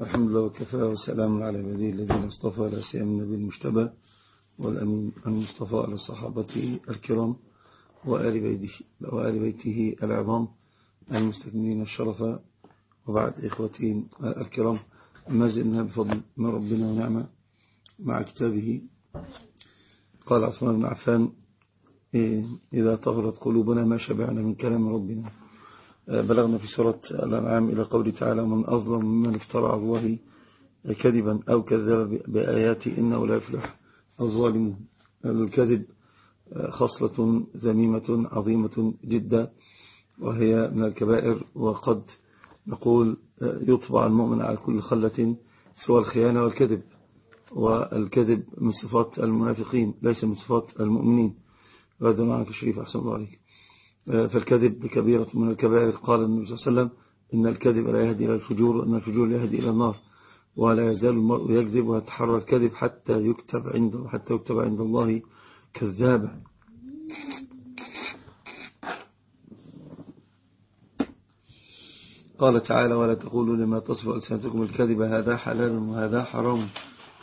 والحمد لله وكفى وسلام على عباده الذين اصطفى لا سيما النبي المجتبى والأمين المصطفى على الصحابة الكرام وآل بيته, وآل بيته العظام المستكملين الشرف وبعد إخوتي الكرام. ما زلنا بفضل من ربنا ونعمة مع كتابه. قال عثمان بن عفان إذا طغرت قلوبنا ما شبعنا من كلام ربنا. بلغنا في سورة الأنعام إلى قول تعالى من أظلم ممن افترى على الله كذبا أو كذب بآياته إنه لا يفلح الظالمون. الكذب خصلة ذميمة عظيمة جدا وهي من الكبائر وقد نقول يطبع المؤمن على كل خلة سوى الخيانة والكذب والكذب من صفات المنافقين ليس من صفات المؤمنين. غدا معك الشريف أحسن الله عليك. فالكذب كبيرة من الكبائر. قال النبي صلى الله عليه وسلم إن الكذب لا يهدي إلى الفجور وإن الفجور لا يهدي إلى النار ولا يزال المرء يكذب ويتحرى الكذب حتى يكتب عنده حتى يكتب عند الله كذابا. قال تعالى ولا تقولوا لما تصف ألسنتكم الكذب هذا حلال وهذا حرام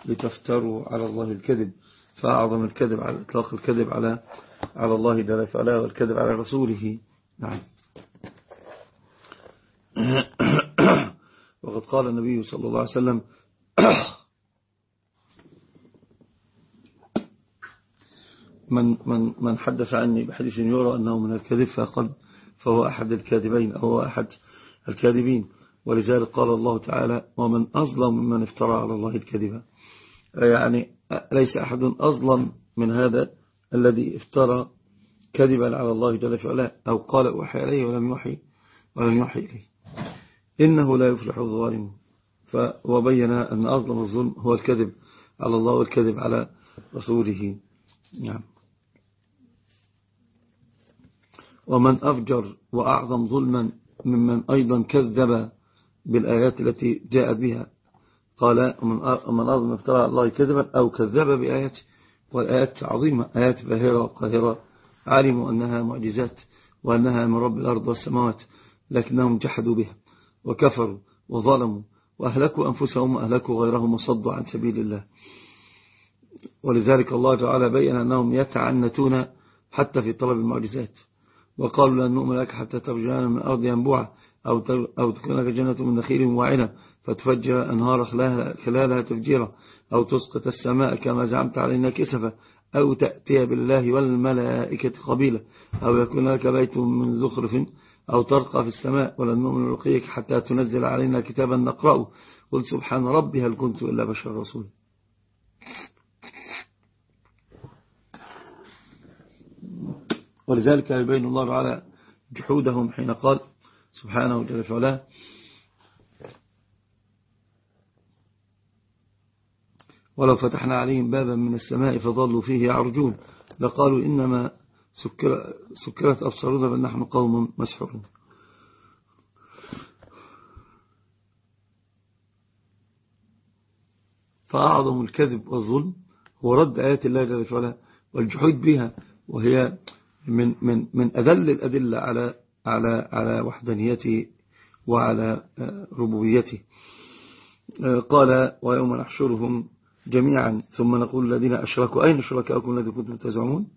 لتفتروا على الله الكذب. فأعظم الكذب على إطلاق الكذب على على الله جل وعلا والكذب على رسوله. نعم. وقد قال النبي صلى الله عليه وسلم من من من حدث عني بحديث يرى أنه من الكذب فقد فهو أحد الكاذبين أو أحد الكاذبين. ولذلك قال الله تعالى ومن أظلم ممن افترى على الله الكذبة يعني ليس أحد أظلم من هذا الذي افترى كذبا على الله جل وعلا أو قال أوحي إليه ولم يوحي ولم يوحي إليه. إنه لا يفلح الظالم. وبين أن أظلم الظلم هو الكذب على الله والكذب على رسوله. نعم. ومن أفجر وأعظم ظلما ممن أيضا كذب بالآيات التي جاءت بها قال ومن أظلم افترى الله كذبا أو كذب بآياته. والآيات عظيمة آيات باهرة وقاهرة علموا أنها معجزات وأنها من رب الأرض والسماوات لكنهم جحدوا بها وكفروا وظلموا وأهلكوا أنفسهم وأهلكوا غيرهم وصدوا عن سبيل الله. ولذلك الله تعالى بيّن أنهم يتعنتون حتى في طلب المعجزات. وقالوا لن نؤمن لك حتى ترجعنا من الأرض ينبوعا أو تكون لك جنة من نخيل وعنب فتفجر أنهار خلالها تفجيرا أو تسقط السماء كما زعمت علينا كسفا أو تأتي بالله والملائكة قبيلة أو يكون لك بيت من زخرف أو ترقى في السماء ولن نؤمن رقيك حتى تنزل علينا كتابا نقرأه. قل سبحان ربي هل كنت إلا بشر رسول ولذلك يبين الله على جحودهم حين قال سبحانه فعلا ولو فتحنا عليهم بابا من السماء فظلوا فيه يعرجون. لقالوا إنما سكر سكرت أبصارنا بل نحن قوم مسحورون. فأعظم الكذب والظلم هو رد آيات الله جل وعلا والجحود بها وهي من من من أدل الأدلة على على على وحدانيته وعلى ربوبيته. قال ويوم نحشرهم جميعا. ثم نقول الذين أشركوا أين شركاءكم الذي كنتم تزعمون؟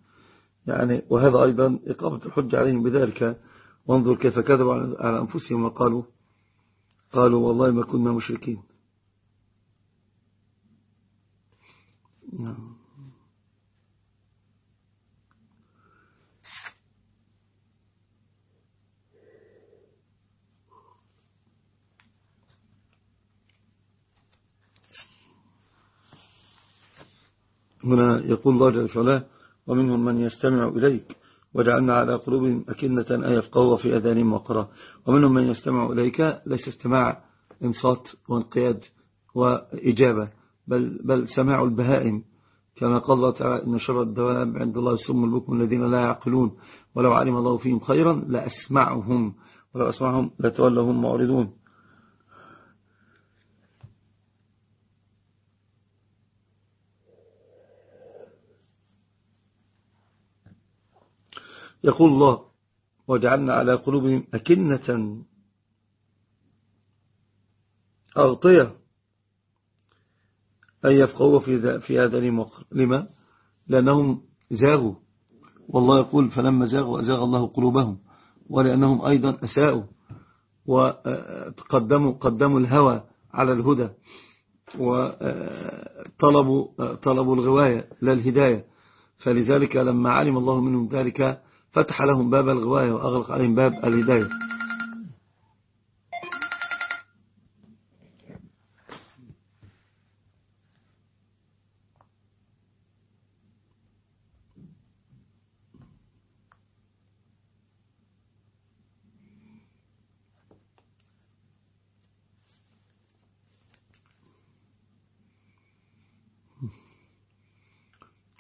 يعني وهذا أيضا إقامة الحج عليهم بذلك. وانظر كيف كذبوا على أنفسهم وقالوا قالوا والله ما كنا مشركين. نعم. هنا يقول الله جل وعلا ومنهم من يستمع إليك وجعلنا على قلوبهم أكنة أن يفقهوا في أذانهم وقرا ومنهم من يستمع إليك ليس استماع إنصات وانقياد وإجابة بل, بل سماع البهائم. كما قال الله تعالى إن شر الدواب عند الله السم البكم الذين لا يعقلون ولو علم الله فيهم خيرا لأسمعهم ولو أسمعهم لتولهم معرضون. يقول الله وجعلنا على قلوبهم أكنة. أغطية. أن يفقهوا في في هذا الموقع لما؟ لأنهم زاغوا. والله يقول فلما زاغوا أزاغ الله قلوبهم ولأنهم أيضا أساءوا وقدموا قدموا الهوى على الهدى وطلبوا طلبوا الغواية لا الهداية. فلذلك لما علم الله منهم ذلك فتح لهم باب الغواية وأغلق عليهم باب الهداية.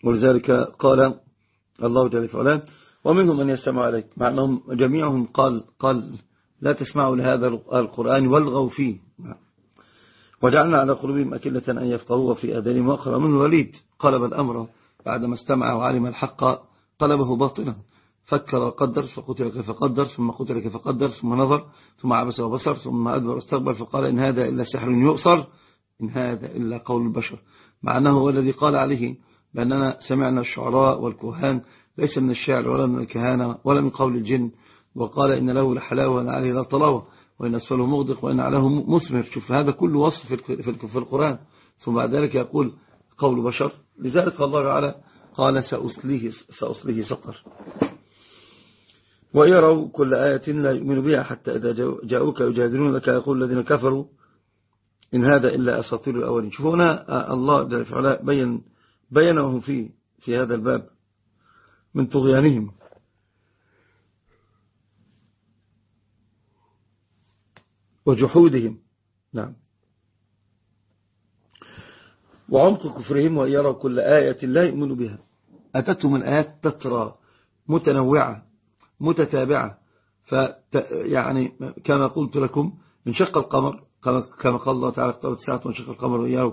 ولذلك قال الله جل وعلا ومنهم من يستمع عليك مع أنهم جميعهم قال قال لا تسمعوا لهذا القرآن والغوا فيه. وجعلنا على قلوبهم أكلة أن يفقهوا في أذانهم وقرأ من الوليد. قلب الأمر بعدما استمع وعلم الحق قلبه باطلا فكر وقدر فقتل كيف قدر ثم قتل كيف قدر ثم نظر ثم عبس وبصر ثم أدبر واستقبل فقال إن هذا إلا سحر يؤصر إن هذا إلا قول البشر. مع أنه هو الذي قال عليه بأننا سمعنا الشعراء والكهان ليس من الشعر ولا من الكهانة ولا من قول الجن. وقال إن له لحلاوة وأن عليه لا طلاوة وإن أسفله مغدق وإن عليه مثمر شوف هذا كله وصف في القرآن. ثم بعد ذلك يقول قول بشر. لذلك الله تعالى قال سأصليه, سأصليه سقر. ويروا كل آية لا يؤمن بها حتى إذا جاءوك يجادلون لك يقول الذين كفروا إن هذا إلا أساطير الأولين. شوفوا هنا الله بين بينهم في هذا الباب. من طغيانهم. وجحودهم. نعم. وعمق كفرهم وأن يروا كل آية لا يؤمنوا بها. أتتهم الآيات تترى متنوعة متتابعة. يعني كما قلت لكم من شق القمر كما قال الله تعالى اقتربت ساعة من شق القمر وإياه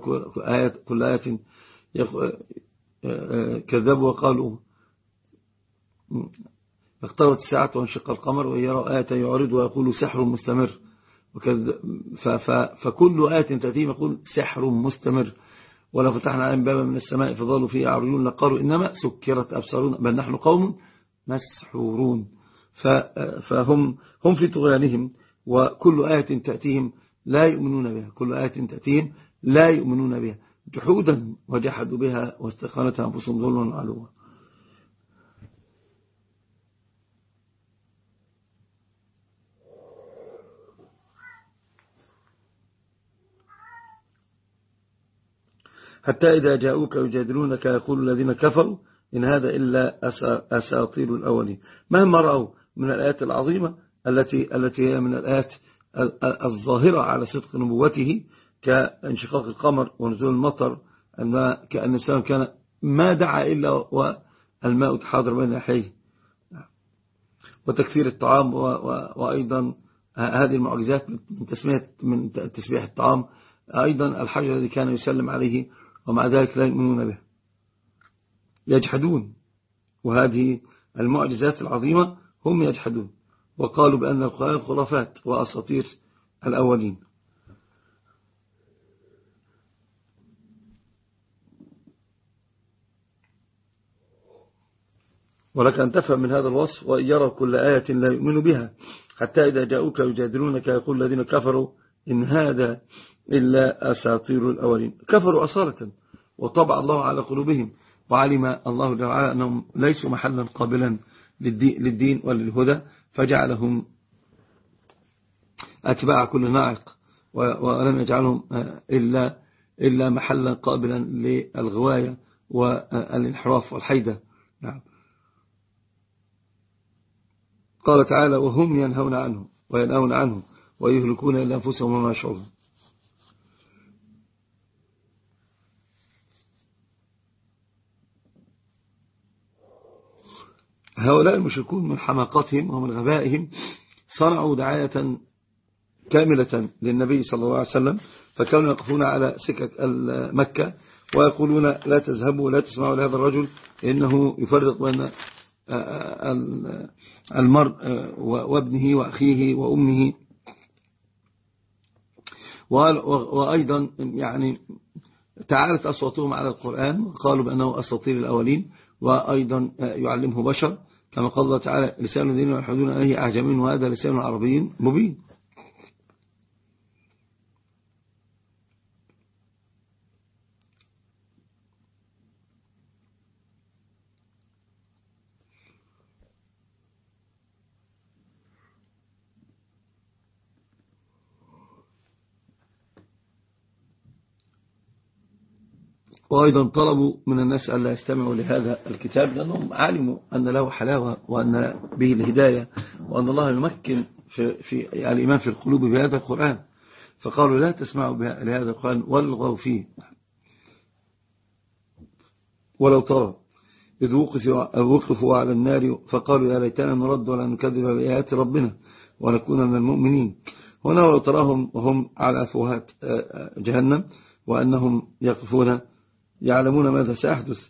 كل آية كذبوا وقالوا اقتربت الساعة وانشق القمر ويرى آية يعرض ويقول سحر مستمر. فكل آية تأتيهم يقول سحر مستمر. ولو فتحنا عليهم بابا من السماء فظلوا فيه يعرجون لقالوا إنما سكرت أبصارون بل نحن قوم مسحورون. فهم هم في طغيانهم وكل آية تأتيهم لا يؤمنون بها. كل آية تأتيهم لا يؤمنون بها. جحودا وجحدوا بها واستخانتها أنفسهم ظلما وعلوا. حتى إذا جاءوك يجادلونك يقول الذين كفروا إن هذا إلا أساطير الأولين. مهما رأوا من الآيات العظيمة التي التي هي من الآيات الظاهرة على صدق نبوته كانشقاق القمر ونزول المطر كأن السلام كان ما دعا إلا والماء تحاضر بين ناحيه وتكثير الطعام وأيضا هذه المعجزات من تسمية من تسبيح الطعام. أيضا الحجر الذي كان يسلم عليه ومع ذلك لا يؤمنون به. يجحدون. وهذه المعجزات العظيمة هم يجحدون. وقالوا بأن القرآن خرافات وأساطير الأولين. ولك أن تفهم من هذا الوصف وأن يرى كل آية لا يؤمن بها. حتى إذا جاءوك يجادلونك يقول الذين كفروا إن هذا إلا أساطير الأولين. كفروا أصالة وطبع الله على قلوبهم وعلم الله تعالى أنهم ليسوا محلا قابلا للدين وللهدى فجعلهم أتباع كل ناعق ولم يجعلهم إلا, إلا محلا قابلا للغواية والانحراف والحيدة. نعم. قال تعالى وهم ينهون عنه وينهون عنه ويهلكون إلا أنفسهم وما يشعرون هؤلاء المشركون من حماقتهم ومن غبائهم صنعوا دعاية كاملة للنبي صلى الله عليه وسلم فكانوا يقفون على سكك مكة ويقولون لا تذهبوا ولا تسمعوا لهذا الرجل إنه يفرق بين المرء وابنه وأخيه وأمه. وأيضا يعني تعالت أصواتهم على القرآن وقالوا بأنه أساطير الأولين وأيضا يعلمه بشر. كما قال الله تعالى لسان الذين يلحدون عليه أعجمين وهذا لسان عربي مبين. وأيضا طلبوا من الناس ألا يستمعوا لهذا الكتاب لأنهم علموا أن له حلاوة وأن به الهداية وأن الله يمكن في, في الإيمان في القلوب بهذا القرآن. فقالوا لا تسمعوا لهذا القرآن والغوا فيه. ولو ترى إذ وقفوا على النار فقالوا يا ليتنا نرد ولا نكذب بآيات ربنا ونكون من المؤمنين. هنا ولو تراهم وهم على أفوهات جهنم وأنهم يقفون يعلمون ماذا سيحدث.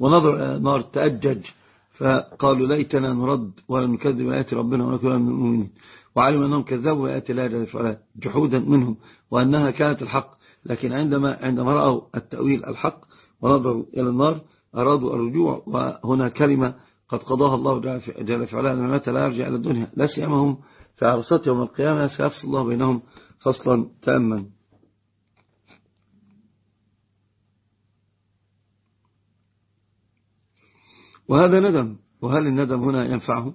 ونظر نار تأجج فقالوا ليتنا نرد ولا نكذب آيات ربنا ونكون من المؤمنين. وعلموا أنهم كذبوا آيات الله جل وعلا جحودا منهم وأنها كانت الحق. لكن عندما عندما رأوا التأويل الحق ونظروا إلى النار أرادوا الرجوع وهنا كلمة قد قضاها الله جل في علاه مات لا يرجع إلى الدنيا لا سيما هم في عرصات يوم القيامة سيفصل الله بينهم فصلا تاما. وهذا ندم وهل الندم هنا ينفعه؟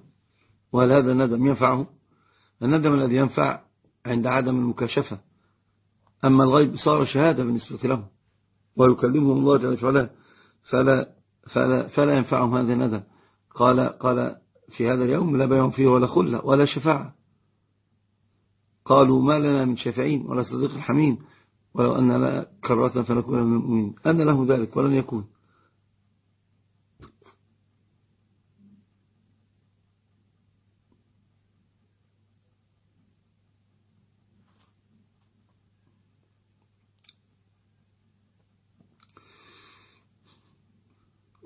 وهل هذا الندم ينفعه؟ الندم الذي ينفع عند عدم المكاشفة. أما الغيب صار شهادة بالنسبة له ويكلمهم الله جل في علاه فلا, فلا, فلا ينفعهم هذا الندم. قال قال في هذا اليوم لا بيع فيه ولا خلة ولا شفاعة. قالوا ما لنا من شفعين ولا صديق حميم ولو أن لا كرة فنكون من المؤمنين. أن له ذلك ولن يكون.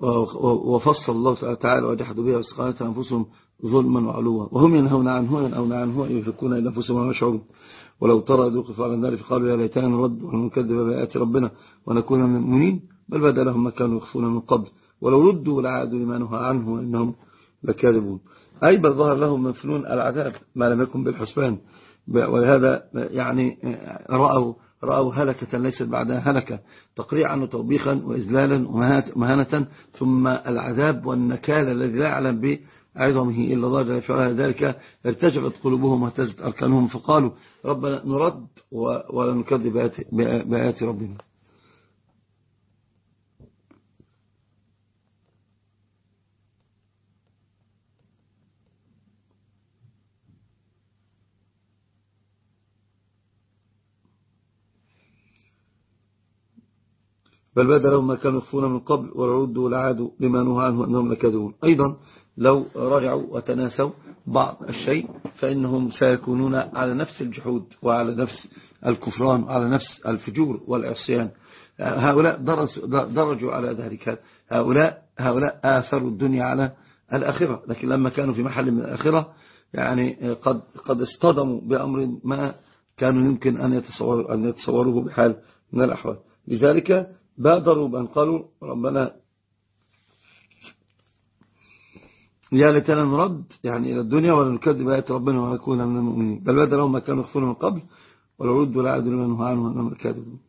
وفصل الله تعالى وجحدوا بها واستقالتها أنفسهم ظلما وعلوا. وهم ينهون عنه ينهون عنه يفكون إلى أنفسهم وما يشعرون ولو ترى ذوقفوا على النار فقالوا يا ليتنا نرد ونكذب بآيات ربنا ونكون من المؤمنين بل بدا لهم ما كانوا يخفون من قبل. ولو ردوا لعادوا لما نهى عنه وإنهم لكاذبون. أي بل ظهر لهم من فنون العذاب ما لم يكن بالحسبان. ولهذا يعني رأوا رأوا هلكة ليست بعدها هلكة تقريعا وتوبيخا وإذلالا ومهانة ثم العذاب والنكال الذي لا يعلم بعظمه إلا الله جل وعلا. ذلك ارتجعت قلوبهم واهتزت أركانهم فقالوا ربنا نرد ولا نكذب بآيات ربنا. بل بدا لهم ما كانوا يخفون من قبل وردوا لعادوا لما نهى عنه أنهم لكذبون أيضا لو رجعوا وتناسوا بعض الشيء فإنهم سيكونون على نفس الجحود وعلى نفس الكفران وعلى نفس الفجور والعصيان. هؤلاء درجوا على ذلك. هؤلاء هؤلاء آثروا الدنيا على الآخرة. لكن لما كانوا في محل من الآخرة يعني قد قد اصطدموا بأمر ما كانوا يمكن أن يتصوروا أن يتصوروه بحال من الأحوال. لذلك بادروا بأن قالوا ربنا يا ليتنا نرد يعني إلى الدنيا ولا نكذب آيات ربنا ونكون من المؤمنين. بل بادروا ما كانوا يخفون من قبل ولو ردوا لعادوا لمن هو عنه أنهم الكاذبون.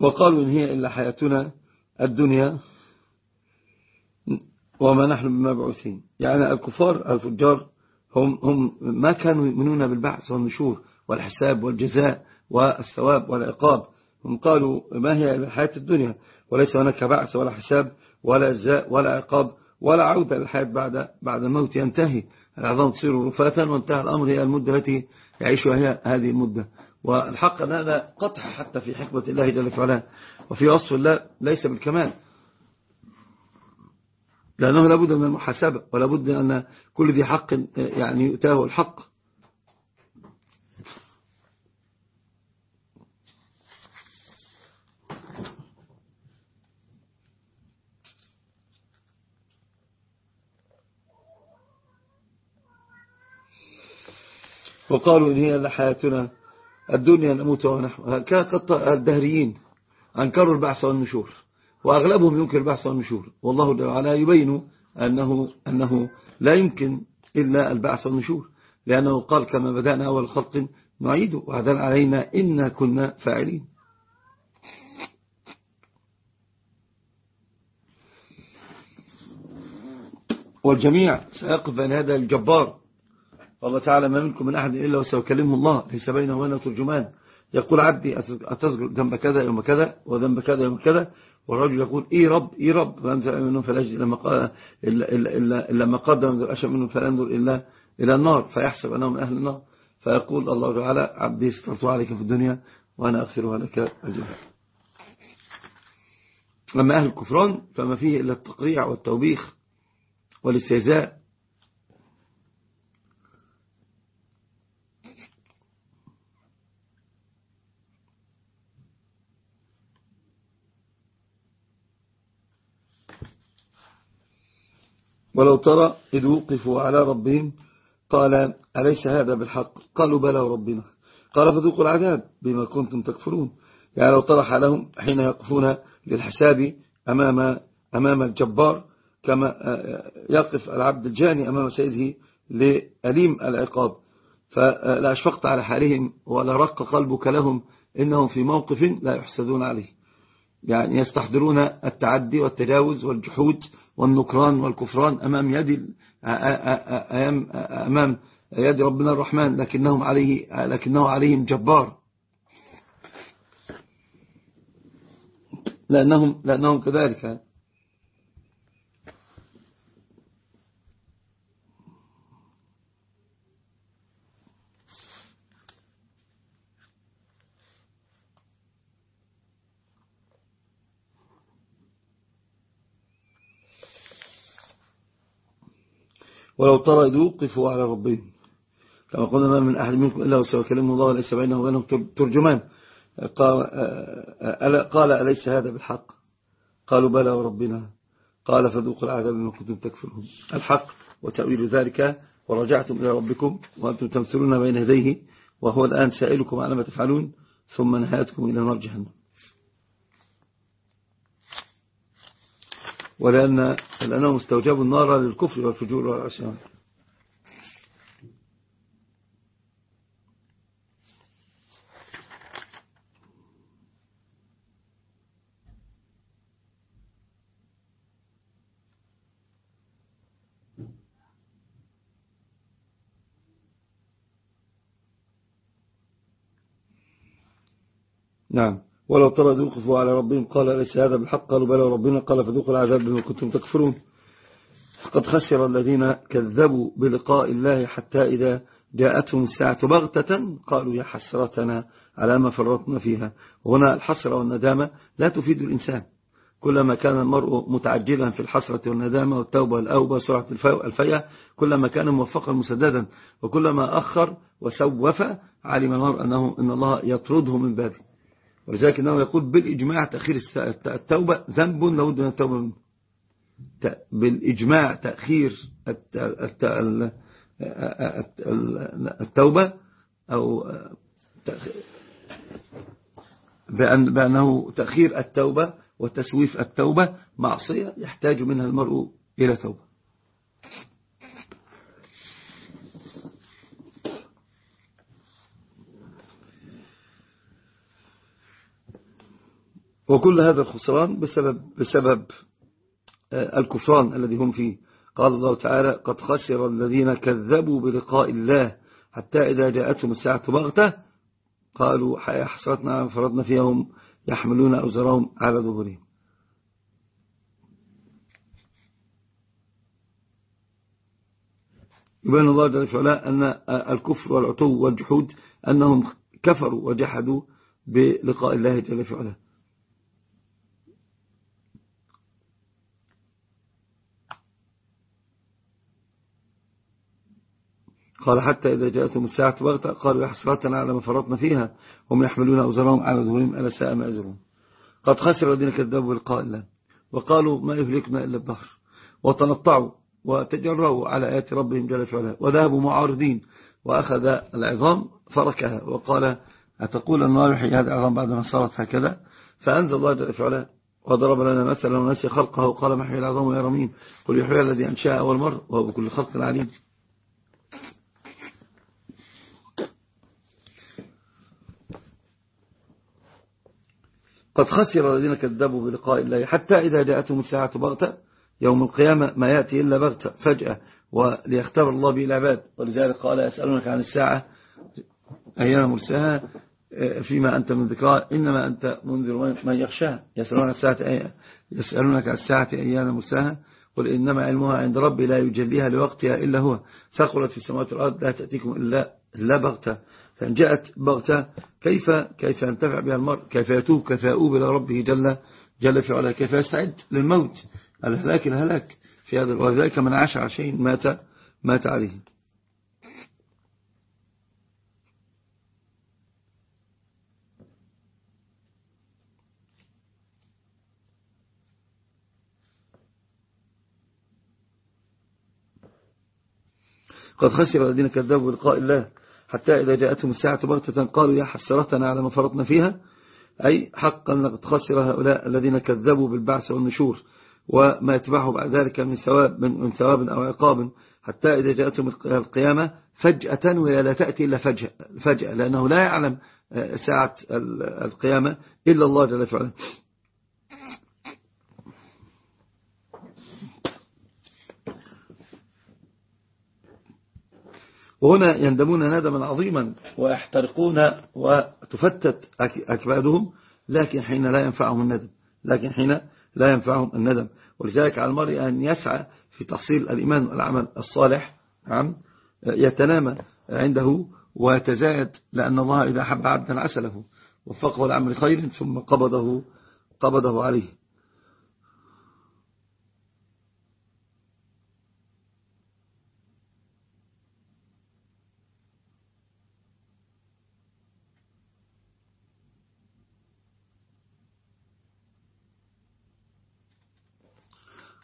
وقالوا إن هي إلا حياتنا الدنيا. وما نحن بمبعوثين. يعني الكفار الفجار هم, هم ما كانوا يؤمنون بالبعث والنشور والحساب والجزاء والثواب والعقاب. هم قالوا ما هي الحياة الدنيا؟ وليس هناك بعث ولا حساب ولا جزاء ولا عقاب ولا عودة للحياة بعد بعد الموت. ينتهي. العظام تصير رفاتا وانتهى الأمر. هي المدة التي يعيشها هي هذه المدة. والحق أن هذا قطع حتى في حكمة الله جل وعلا. وفي وصف الله ليس بالكمال. لأنه لابد من المحاسبة ولابد أن كل ذي حق يعني يؤتاه الحق. وقالوا إن هي لحياتنا الدنيا نموت ونحن كانت الدهريين أنكروا البعث والنشور. وأغلبهم ينكر البعث والنشور والله تعالى يبين أنه, أنه لا يمكن إلا البعث والنشور لأنه قال كما بدأنا أول خلق نعيده وعدل علينا إنا كنا فاعلين. والجميع سيقف بين هذا الجبار. والله تعالى ما منكم من أحد إلا وسيكلمه الله. ليس بينه وبينه ترجمان يقول عبدي أتذكر ذنب كذا يوم كذا وذنب كذا يوم كذا. والرجل يقول إيه رب إيه رب. فأنزل منهم فلا يجد لما قال إلا, إلا, إلا, إلا ما قدم من الأشم منهم فلا ينظر إلا إلى النار. فيحسب أنهم أهل النار. فيقول الله تعالى عبدي استرت عليك في الدنيا وأنا أغفرها لك الجزاء أما أهل الكفران فما فيه إلا التقريع والتوبيخ والاستهزاء ولو ترى إذ وقفوا على ربهم قال أليس هذا بالحق؟ قالوا بلى ربنا. قال فذوقوا العذاب بما كنتم تكفرون. يعني لو ترى حالهم حين يقفون للحساب أمام, أمام الجبار كما يقف العبد الجاني أمام سيده لأليم العقاب. فلا أشفقت على حالهم ولا رق قلبك لهم إنهم في موقف لا يحسدون عليه. يعني يستحضرون التعدي والتجاوز والجحود والنكران والكفران أمام يد أمام يد ربنا الرحمن لكنهم عليه لكنه عليهم جبار. لأنهم, لأنهم كذلك ولو ترى إذ وقفوا على ربهم. كما قلنا ما من أحد منكم إلا وسيكلمه الله ليس بينه وبينهم ترجمان. قال, قال أليس هذا بالحق؟ قالوا بلى وربنا. قال فذوقوا العذاب ما كنتم تكفرون. الحق وتأويل ذلك ورجعتم إلى ربكم وأنتم تمثلون بين يديه وهو الآن سائلكم على ما تفعلون ثم نهايتكم إلى نار جهنم. ولأن لأنهم استوجبوا النار للكفر والفجور والعصيان. نعم. ولو ترى ذوقفوا على ربهم قال ليس هذا بالحق؟ قالوا بلى ربنا قال فذوقوا العذاب بما كنتم تكفرون. فقد خسر الذين كذبوا بلقاء الله حتى إذا جاءتهم الساعة بغتة قالوا يا حسرتنا على ما فرطنا فيها. وهنا الحسرة والندامة لا تفيد الإنسان. كلما كان المرء متعجلا في الحسرة والندامة والتوبة والأوبة سرعة الفيئة كلما كان موفقا مسددا وكلما أخر وسوف علم المرء أنه إن الله يطرده من بابه. ولذلك أنه يقول بالإجماع تأخير التوبة ذنب لابد من التوبة. منه بالإجماع تأخير التوبة أو بأن بأنه تأخير التوبة وتسويف التوبة معصية يحتاج منها المرء إلى توبة. وكل هذا الخسران بسبب, بسبب آه، الكفران الذي هم فيه. قال الله تعالى قد خسر الذين كذبوا بلقاء الله حتى إذا جاءتهم الساعة بغتة قالوا حسرتنا فرضنا فيهم يحملون أوزرهم على ظهورهم. يبين الله جل وعلا أن الكفر والعتو والجحود أنهم كفروا وجحدوا بلقاء الله جل وعلا. قال حتى إذا جاءتهم الساعة بغتة قالوا يا حسرتنا على ما فرطنا فيها هم يحملون أوزرهم على ظهورهم ألا ساء ما أزرون قد خسر الذين كذبوا بلقاء الله وقالوا ما يهلكنا إلا الدهر وتنطعوا وتجروا على آيات ربهم جل في وذهبوا معارضين وأخذ العظام فركها وقال أتقول النار يحيي هذا العظام بعد ما صارت هكذا؟ فأنزل الله جل في وضرب لنا مثلا ونسي خلقه قال محيي العظام يا رميم قل يحيي الذي أنشاء أول مرة وهو بكل خلق عليم. قد خسر الذين كذبوا بلقاء الله حتى إذا جاءتهم الساعة بغتة يوم القيامة ما يأتي إلا بغتة فجأة وليختار الله به العباد. ولذلك قال يسألونك عن الساعة أيام مرساها؟ فيما أنت من ذكرى إنما أنت منذر من يخشاها. يسألونك عن الساعة يسألونك عن الساعة أيام مرساها؟ قل إنما علمها عند ربي لا يجليها لوقتها إلا هو. ثقلت في السماوات والأرض لا تأتيكم إلا, إلا بغتة. فإن جاءت بغتة كيف كيف ينتفع بها المرء؟ كيف يتوب؟ كيف يؤوب إلى ربه جل جل في علاه؟ كيف يستعد للموت؟ الهلاك الهلاك في هذا وذلك من عاش على شيء مات مات عليه. قد خسر الذين كذبوا بلقاء الله. حتى إذا جاءتهم الساعة بغتة قالوا يا حسرتنا على ما فرطنا فيها. أي حقا لقد خسر هؤلاء الذين كذبوا بالبعث والنشور وما يتبعه بعد ذلك من ثواب, من, من ثواب أو عقاب. حتى إذا جاءتهم القيامة فجأة ولا لا تأتي إلا فجأة, فجأة لأنه لا يعلم آه، ساعة القيامة إلا الله جل وعلا. وهنا يندمون ندما عظيما ويحترقون وتفتت أكبادهم لكن حين لا ينفعهم الندم لكن حين لا ينفعهم الندم. ولذلك على المرء أن يسعى في تحصيل الإيمان والعمل الصالح نعم يتنامى عنده ويتزايد لأن الله إذا حب عبدا عسله وفقه لعمل خير ثم قبضه قبضه عليه.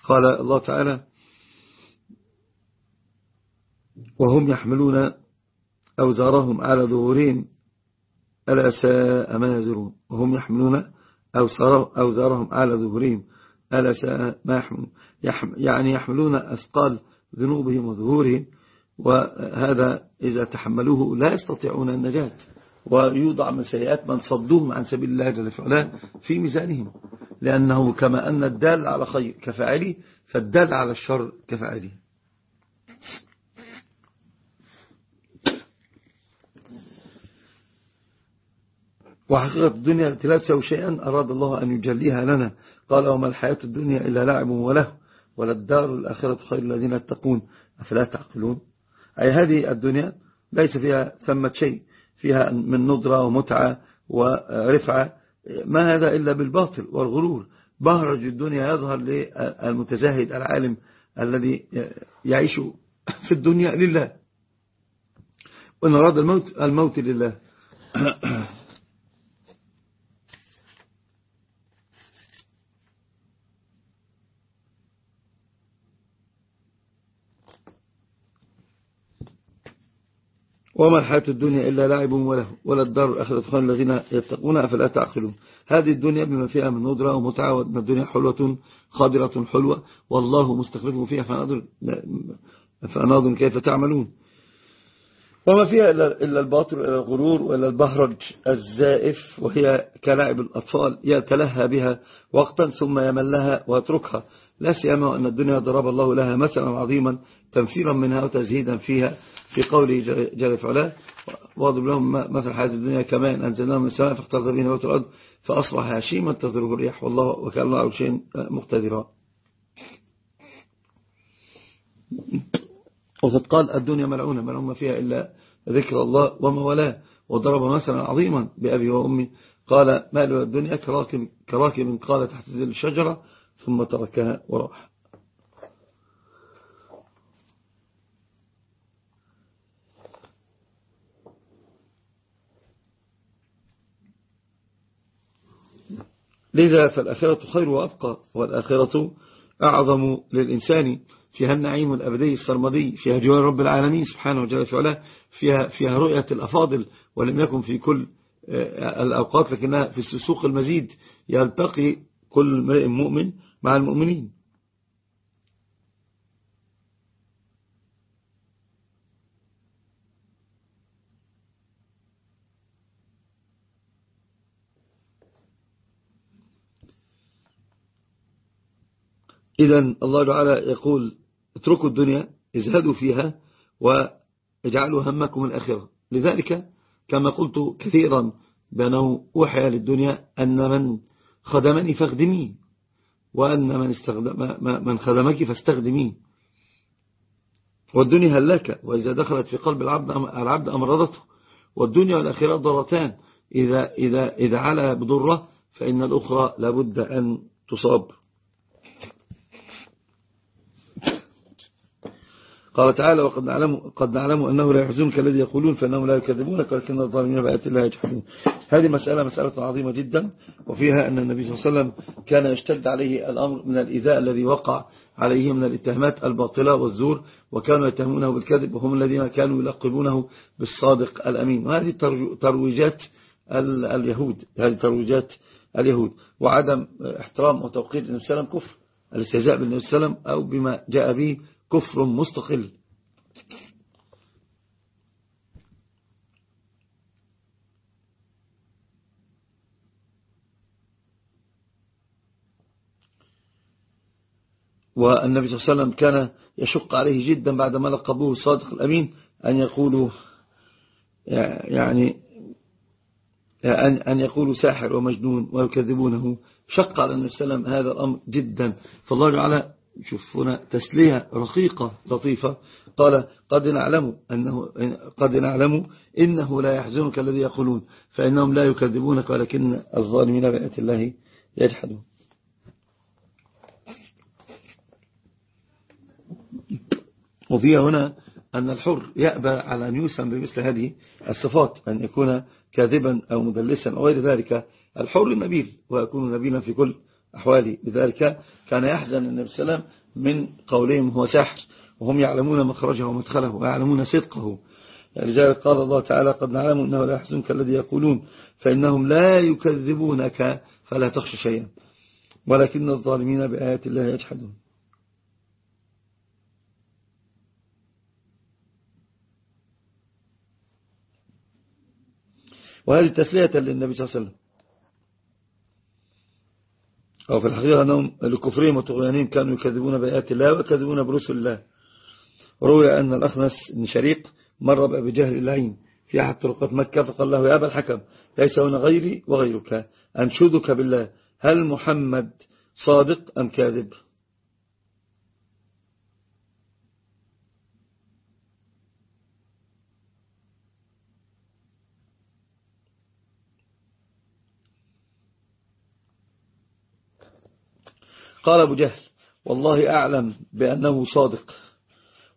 قال الله تعالى وهم يحملون أوزارهم على ظهورهم ألا ساء ما يزرون. وهم يحملون أوزارهم على ظهورهم ألا ساء ما يحملون. يعني يحملون أثقال ذنوبهم وظهورهم وهذا إذا تحملوه لا يستطيعون النجاة. ويوضع من سيئات من صدوهم عن سبيل الله جل وعلا في ميزانهم. لأنه كما أن الدال على خير كفاعله فالدال على الشر كفاعله. وحقيقة الدنيا التي لا تسوي شيئا أراد الله أن يجليها لنا. قال وما الحياة الدنيا إلا لعب وله ولا الدار الآخرة خير الذين اتقون أفلا تعقلون؟ أي هذه الدنيا ليس فيها ثمة شيء. فيها من نضرة ومتعة ورفعة. ما هذا إلا بالباطل والغرور. بهرج الدنيا يظهر للمتزاهد العالم الذي يعيش في الدنيا لله. وإن أراد الموت الموت لله. وما الحياة الدنيا إلا لعب وله ولا الدار الآخرة خير الذين يتقون أفلا تعقلون؟ هذه الدنيا بما فيها من ندرة ومتعة وأن الدنيا حلوة خضرة حلوة والله مستخلفكم فيها فناظر, فناظر كيف تعملون. وما فيها إلا الباطل وإلا الغرور وإلا البهرج الزائف وهي كلاعب الأطفال يتلهى بها وقتا ثم يملها ويتركها. لا سيما أن الدنيا ضرب الله لها مثلا عظيما تنفيرا منها وتزهيدا فيها. في قوله جل فعلا واضرب لهم مثل حياة الدنيا كما إن أنزلناه من السماء فاختلط به نبات الأرض فأصبح هشيما تضرب الريح والله وكان الله على شيء مقتدرا. وقد قال الدنيا ملعونة ملعون ما فيها إلا ذكر الله وما ولا وضرب مثلا عظيما بأبي وأمي. قال مال الدنيا كراكب, كراكب قال تحت ذل الشجرة ثم تركها وراح. لذا فالآخرة خير وأبقى والآخرة أعظم للإنسان. فيها النعيم الأبدي السرمدي فيها جوار رب العالمين سبحانه وتعالى فيها, فيها رؤية الأفاضل ولم يكن في كل آه، الأوقات لكنها في السوق المزيد. يلتقي كل مؤمن مع المؤمنين. إذا الله تعالى يقول اتركوا الدنيا ازهدوا فيها واجعلوا همكم الآخرة. لذلك كما قلت كثيرا بأنه أوحي للدنيا أن من خدمني فاخدميه وأن من, استخدم من خدمك فاستخدميه. والدنيا هلاك وإذا دخلت في قلب العبد, العبد أمرضته. والدنيا والآخرة ضرتان. إذا, إذا, إذا على بضرة فإن الأخرى لابد أن تصاب. قال تعالى وقد نعلم, قد نعلم أنه لا يحزنك الذي يقولون فإنهم لا يكذبونك ولكن الظالمين بآيات الله يجحدون. هذه مسألة مسألة عظيمة جدا وفيها أن النبي صلى الله عليه وسلم كان يشتد عليه الأمر من الإذاء الذي وقع عليه من الاتهامات الباطلة والزور وكانوا يتهمونه بالكذب وهم الذين كانوا يلقبونه بالصادق الأمين. وهذه ترويجات اليهود هذه ترويجات اليهود. وعدم احترام وتوقير النبي صلى الله عليه وسلم كفر الاستهزاء بالنبي صلى الله عليه وسلم أو بما جاء به كفر مستقل. والنبي صلى الله عليه وسلم كان يشق عليه جدا بعدما لقبوه صادق الأمين أن يقولوا يعني أن يقولوا ساحر ومجنون ويكذبونه. شق على النبي صلى الله عليه وسلم هذا الأمر جدا. فالله تعالى شوف هنا تسلية رقيقة لطيفة. قال قد نعلم أنه قد نعلم إنه لا يحزنك الذي يقولون فإنهم لا يكذبونك ولكن الظالمين بآيات الله يجحدون. وفي هنا أن الحر يأبى على أن يوسم بمثل هذه الصفات أن يكون كاذبا أو مدلسا أو غير ذلك. الحر نبيل ويكون نبيلا في كل أحواله لذلك كان يحزن النبي صلى الله عليه وسلم من قولهم هو ساحر وهم يعلمون مخرجه ومدخله ويعلمون صدقه. لذلك قال الله تعالى قد نعلم أنه لا يحزنك الذي يقولون فإنهم لا يكذبونك فلا تخش شيئا. ولكن الظالمين بآيات الله يجحدون. وهذه تسلية للنبي صلى الله عليه وسلم. أو في الحقيقة أنهم لكفرهم وطغيانهم كانوا يكذبون بآيات الله ويكذبون برسل الله. روي أن الأخنس بن شريق مر بجهل اللعين في أحد طرقات مكة فقال له يا أبا الحكم ليس هنا غيري وغيرك. أنشدك بالله هل محمد صادق أم كاذب؟ قال أبو جهل والله أعلم بأنه صادق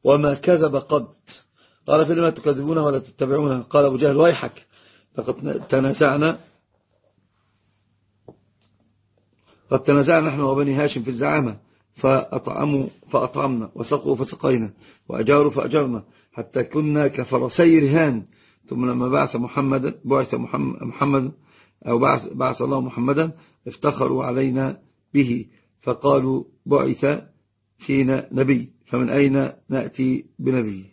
وما كذب قد. قال فلما تكذبونه ولا تتبعونه قال أبو جهل ويحك. فقد تنازعنا قد تنازعنا نحن وبني هاشم في الزعامة فأطعموا فأطعمنا وسقوا فسقينا وأجاروا فأجرنا حتى كنا كفرسي رهان. ثم لما بعث محمد بعث محمد أو بعث, بعث الله محمدا افتخروا علينا به. فقالوا بعث فينا نبي فمن أين نأتي بنبي؟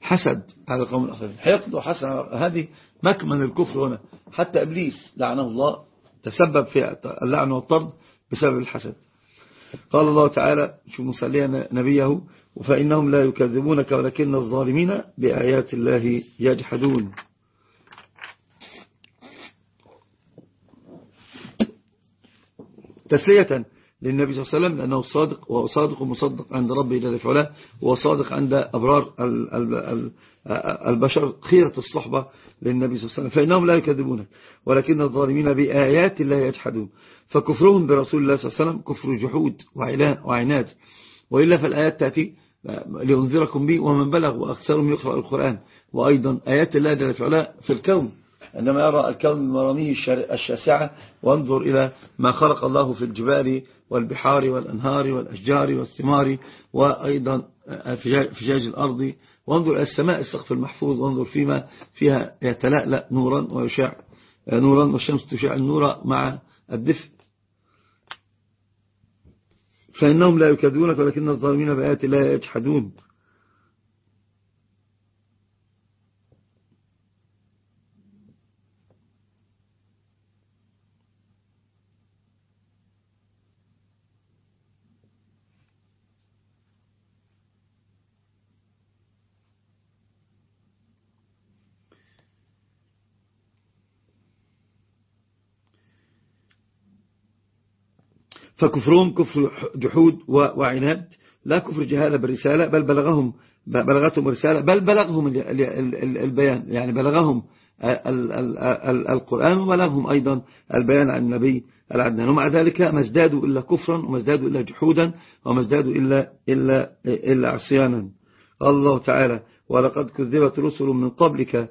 حسد على القوم الآخرين حقد وحسد. هذه مكمن الكفر هنا. حتى إبليس لعنه الله تسبب في اللعن والطرد بسبب الحسد. قال الله تعالى شو مسليا نبيه فإنهم لا يكذبونك ولكن الظالمين بآيات الله يجحدون. تسلية للنبي صلى الله عليه وسلم لأنه صادق وصادق ومصدق عند ربه جل وعلا وصادق عند أبرار البشر خيرة الصحبة للنبي صلى الله عليه وسلم. فإنهم لا يكذبونك ولكن الظالمين بآيات الله يجحدون. فكفرهم برسول الله صلى الله عليه وسلم كفر جحود وعناد. وإلا فالآيات تأتي لينذركم به ومن بلغ وأكثرهم يقرأ القرآن. وأيضا آيات الله جل وعلا في الكون. عندما يرى الكون من مراميه الشاسعة وانظر إلى ما خلق الله في الجبال والبحار والأنهار والأشجار والثمار وأيضا فجاج الأرض. وانظر إلى السماء السقف المحفوظ. وانظر فيما فيها يتلألأ نورا ويشع نورا والشمس تشع النور مع الدفء. فإنهم لا يكذبونك ولكن الظالمين بآيات الله يجحدون. فكفرهم كفر جحود وعناد لا كفر جهالة بالرسالة بل بلغهم بلغتهم الرسالة بل بلغهم البيان يعني بلغهم القرآن وبلغهم أيضا البيان عن النبي العدنان. ومع ذلك ما ازدادوا إلا كفرا وما ازدادوا إلا جحودا وما ازدادوا إلا, إلا, إلا عصيانا. الله تعالى ولقد كذبت رسل من قبلك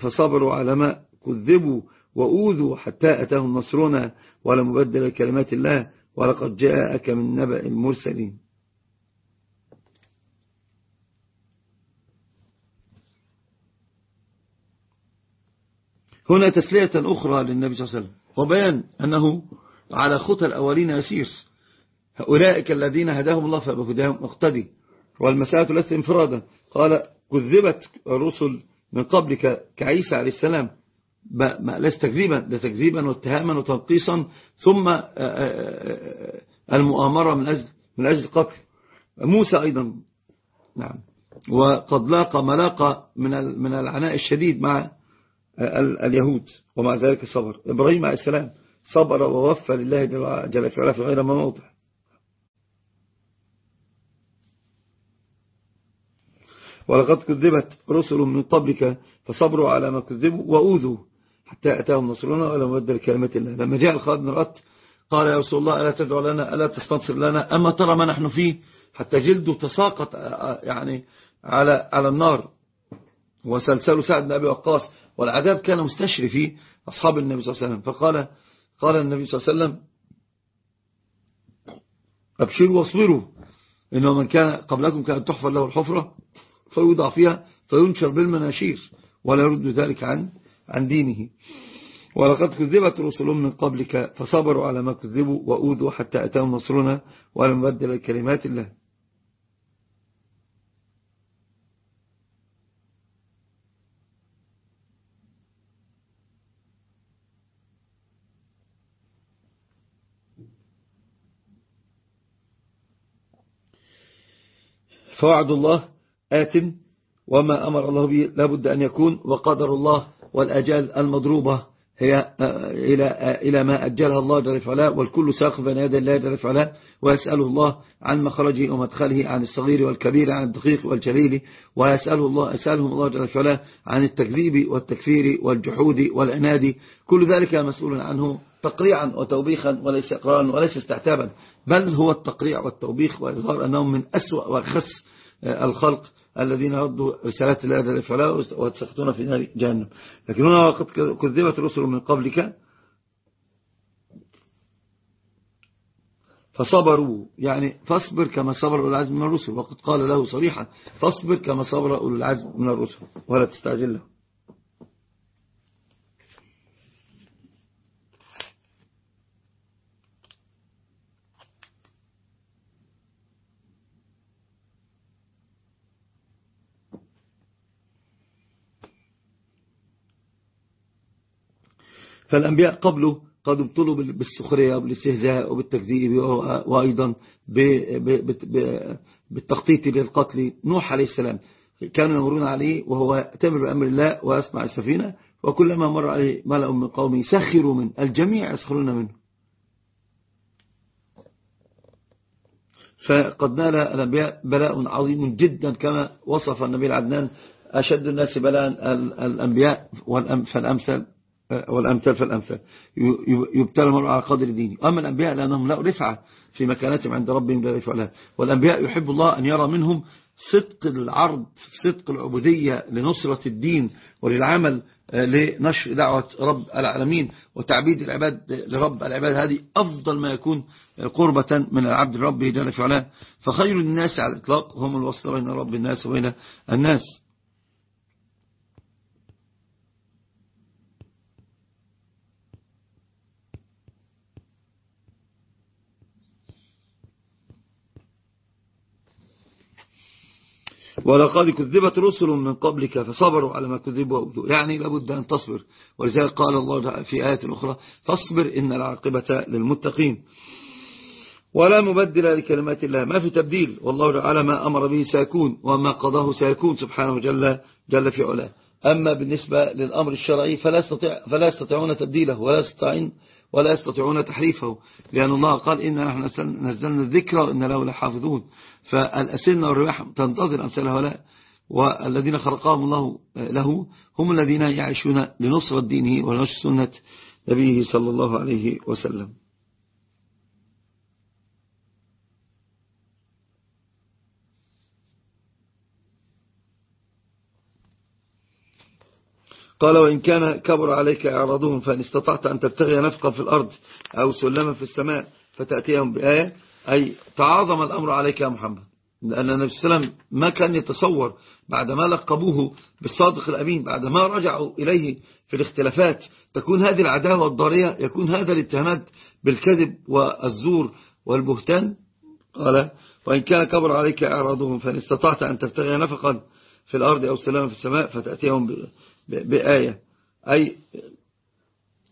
فصبروا على ما كذبوا وأوذوا حتى أتاهم نصرنا ولم يبدل كلمات الله ولقد جاءك من نبأ المرسلين. هنا تسلية أخرى للنبي صلى الله عليه وسلم وبيان أنه على خطى الأولين يسير. أولئك الذين هداهم الله فبهداهم اقتدي والمساءة لست انفرادا قال كذبت الرسل من قبلك كعيسى عليه السلام. ليس تكذيبا ده تكذيبا واتهاما وتنقيصا. ثم آه، آه، آه، المؤامرة من أجل, من أجل القتل. موسى أيضا نعم. وقد لاقى ملاقى من من العناء الشديد مع اليهود ومع ذلك صبر. إبراهيم عليه السلام صبر ووفى لله جل في في غير موضع. ولقد كذبت رسل من قبلك فصبروا على ما كذبوا وأوذوا. حتى أتاهم نصرنا ولم يبدل كلمة الله لما جاء الخالد بن رت قال يا رسول الله ألا تدعو لنا ألا تستنصر لنا أما ترى ما نحن فيه حتى جلده تساقط يعني على على النار. وسلسل سعد بن أبي وقاص والعذاب كان مستشري فيه أصحاب النبي صلى الله عليه وسلم. فقال قال النبي صلى الله عليه وسلم أبشروا واصبروا إنه من كان قبلكم كانت تحفر له الحفرة فيوضع فيها فينشر بالمناشير ولا يرد ذلك عن عن دينه. ولقد كذبت رسل من قبلك فصبروا على ما كذبوا وأوذوا حتى أتاهم نصرنا ولم بدل كلمات الله. فوعد الله آت وما أمر الله به لابد أن يكون وقدر الله والأجال المضروبة هي آه، إلى آه، إلى ما أجلها الله جل وعلا والكل ساق بين يدي الله جل وعلا ويسأله الله عن مخرجه ومدخله عن الصغير والكبير عن الدقيق والجليل ويسأله الله يسألهم الله جل وعلا عن التكذيب والتكفير والجحود والعناد. كل ذلك مسؤول عنه تقريعا وتوبيخا وليس إقرارا وليس استعتابا بل هو التقريع والتوبيخ وإظهار أنهم من أسوأ وخس آه، الخلق. الذين ردوا رسالات الله جل وعلا وتسقطون في نار جهنم. لكن هنا وقد كذبت رسل من قبلك فصبروا. يعني فاصبر كما صبر أولو العزم من الرسل. وقد قال له صريحا فاصبر كما صبر أولو العزم من الرسل ولا تستعجل له. فالأنبياء قبله قد ابطلوا بالسخرية وبالاستهزاء وبالتكذيب وأيضا بالتخطيط للقتل نوح عليه السلام كانوا يمرون عليه وهو تمر بأمر الله ويصنع السفينة وكلما مر عليه ملأ من قومه سخروا منه. الجميع يسخرون منه. فقد نال الأنبياء بلاء عظيم جدا كما وصف النبي العدنان أشد الناس بلاء الأنبياء فالأمثل. والأمثال فالأمثال يبتلى المرء على قدر دينه. أما الأنبياء لأنهم لا رفعة في مكانتهم عند ربهم لا رفع لها. والأنبياء يحب الله أن يرى منهم صدق العرض صدق العبودية لنصرة الدين وللعمل آه، لنشر دعوة رب العالمين وتعبيد العباد لرب العباد. هذه أفضل ما يكون قربة من العبد لربه جل في فخير الناس على الإطلاق هم الوصل بين رب الناس وبين الناس. ولقد كذبت رسل من قبلك فصبروا على ما كذبوا وأوذوا. يعني لابد أن تصبر. ولذلك قال الله في آية أخرى فاصبر إن العاقبة للمتقين. ولا مبدل لكلمات الله. ما في تبديل. والله تعالى ما أمر به سيكون وما قضاه سيكون سبحانه جل, جل في علاه. أما بالنسبة للأمر الشرعي فلا, يستطيع فلا يستطيعون تبديله ولا يستطيعون ولا يستطيعون تحريفه. لأن الله قال إن نحن نزلنا الذكر وإن له لحافظون. فالأسنة والرواح تنتظر أمثال هؤلاء والذين خلقهم الله له هم الذين يعيشون لنصرة دينه ونشر سنة نبيه صلى الله عليه وسلم. قال وإن كان كبر عليك إعراضهم فإن استطعت أن تبتغي نفقا في الأرض أو سلما في السماء فتأتيهم بآية أي تعاظم الأمر عليك يا محمد. لأن النبي صلى الله عليه وسلم ما كان يتصور بعدما لقبوه بالصادق الأمين بعدما رجعوا إليه في الاختلافات تكون هذه العداوة الضارية يكون هذا الاتهامات بالكذب والزور والبهتان؟ قال وإن كان كبر عليك إعراضهم فإن استطعت أن تبتغي نفقا في الأرض أو سلاما في السماء فتأتيهم بآية. أي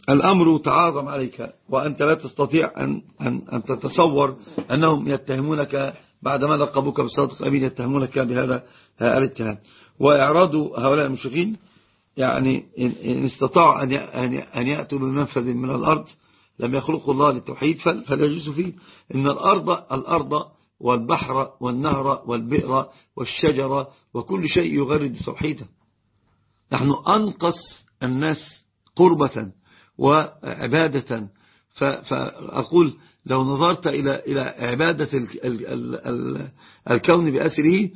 الأمر تعاظم عليك وأنت لا تستطيع أن, أن, أن تتصور أنهم يتهمونك بعدما لقبوك بالصادق الأمين يتهمونك بهذا الاتهام. وإعراض هؤلاء المشركين يعني إن استطاعوا أن يأتوا بمنفذ من الأرض لم يخلقوا الله للتوحيد فليجلسوا فيه. إن الأرض الأرض والبحر والنهر والبئر والشجرة وكل شيء يغرد توحيدا نحن أنقص الناس قربة وعبادة. فأقول لو نظرت إلى إلى عبادة الكون بأسره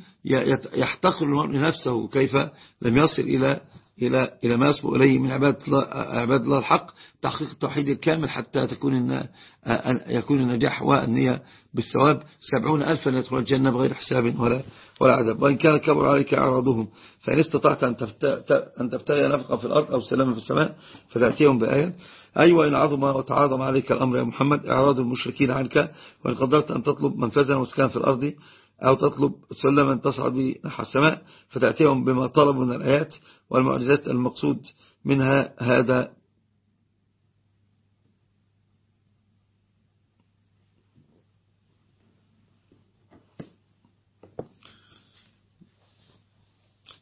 يحتقر المرء نفسه كيف لم يصل إلى إلى إلى ما يصبو إليه من عبادة الله, عباد الله الحق تحقيق التوحيد الكامل حتى تكون يكون النجاح والنية بالثواب. سبعون ألفا يدخل الجنة بغير حساب ولا ولا عذاب. وإن كان كبر عليك أعراضهم فإن استطعت أن تبتغي نفقا في الأرض أو سلاما في السماء فتأتيهم بآية. أيوة إن عظم وتعاظم عليك الأمر يا محمد إعراض المشركين عنك وإن قدرت أن تطلب منفذا وسكان في الأرض أو تطلب سلما تصعد به نحو السماء فتأتيهم بما طلبوا من الآيات والمعجزات المقصود منها هذا.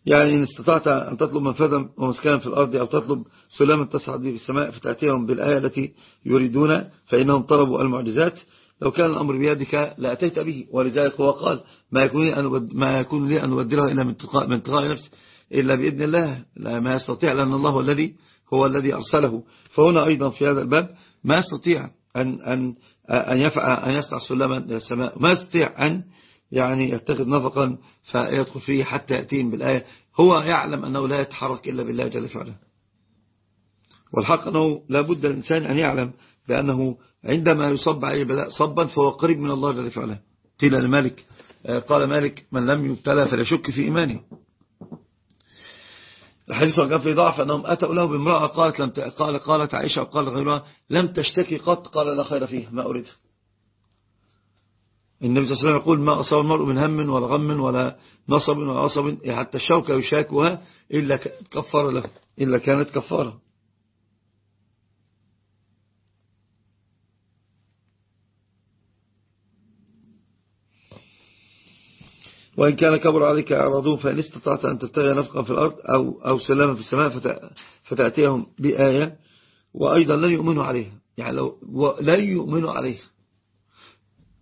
يعني إن استطعت أن تطلب منفذا ومسكنا في الأرض أو تطلب سلاما تصعد به في السماء فتأتيهم بالآية التي يريدون فإنهم طلبوا المعجزات. لو كان الأمر بيدك لأتيت به ولذلك هو قال ما يكون لي أن, أبدلها إلا من تقاء, من نفسي. إلا بإذن الله لا ما يستطيع لأن الله الذي هو الذي أرسله. فهنا أيضا في هذا الباب ما يستطيع أن, أن, أن يفعل أن يسعى سلما السماء ما يستطيع أن يعني يتخذ نفقا فيدخل فيه حتى يأتين بالآية. هو يعلم أنه لا يتحرك إلا بالله جل فعلا والحق أنه لابد الإنسان أن يعلم بأنه عندما يصب عليه بلاء صبا فهو قريب من الله جل فعلا قيل لمالك قال مالك من لم يبتلى فلا شك في إيمانه. الحديث كان في ضعف أنهم أتوا له بامرأة قالت, لم قال قالت عائشة وقال غيرها لم تشتكي قط قال لا خير فيه ما أريدها النبي صلى الله عليه وسلم يقول ما أصاب المرء من هم ولا غم ولا نصب ولا عصب حتى الشوكة يشاكها إلا كفر له إلا كانت كفارة. وإن كان كبر عليك أعراضهم فإن استطعت أن تبتغي نفقا في الأرض أو, أو سلاما في السماء فتأتيهم بآية وأيضا لا يؤمنوا عليها. يعني لو لا يؤمنوا عليها.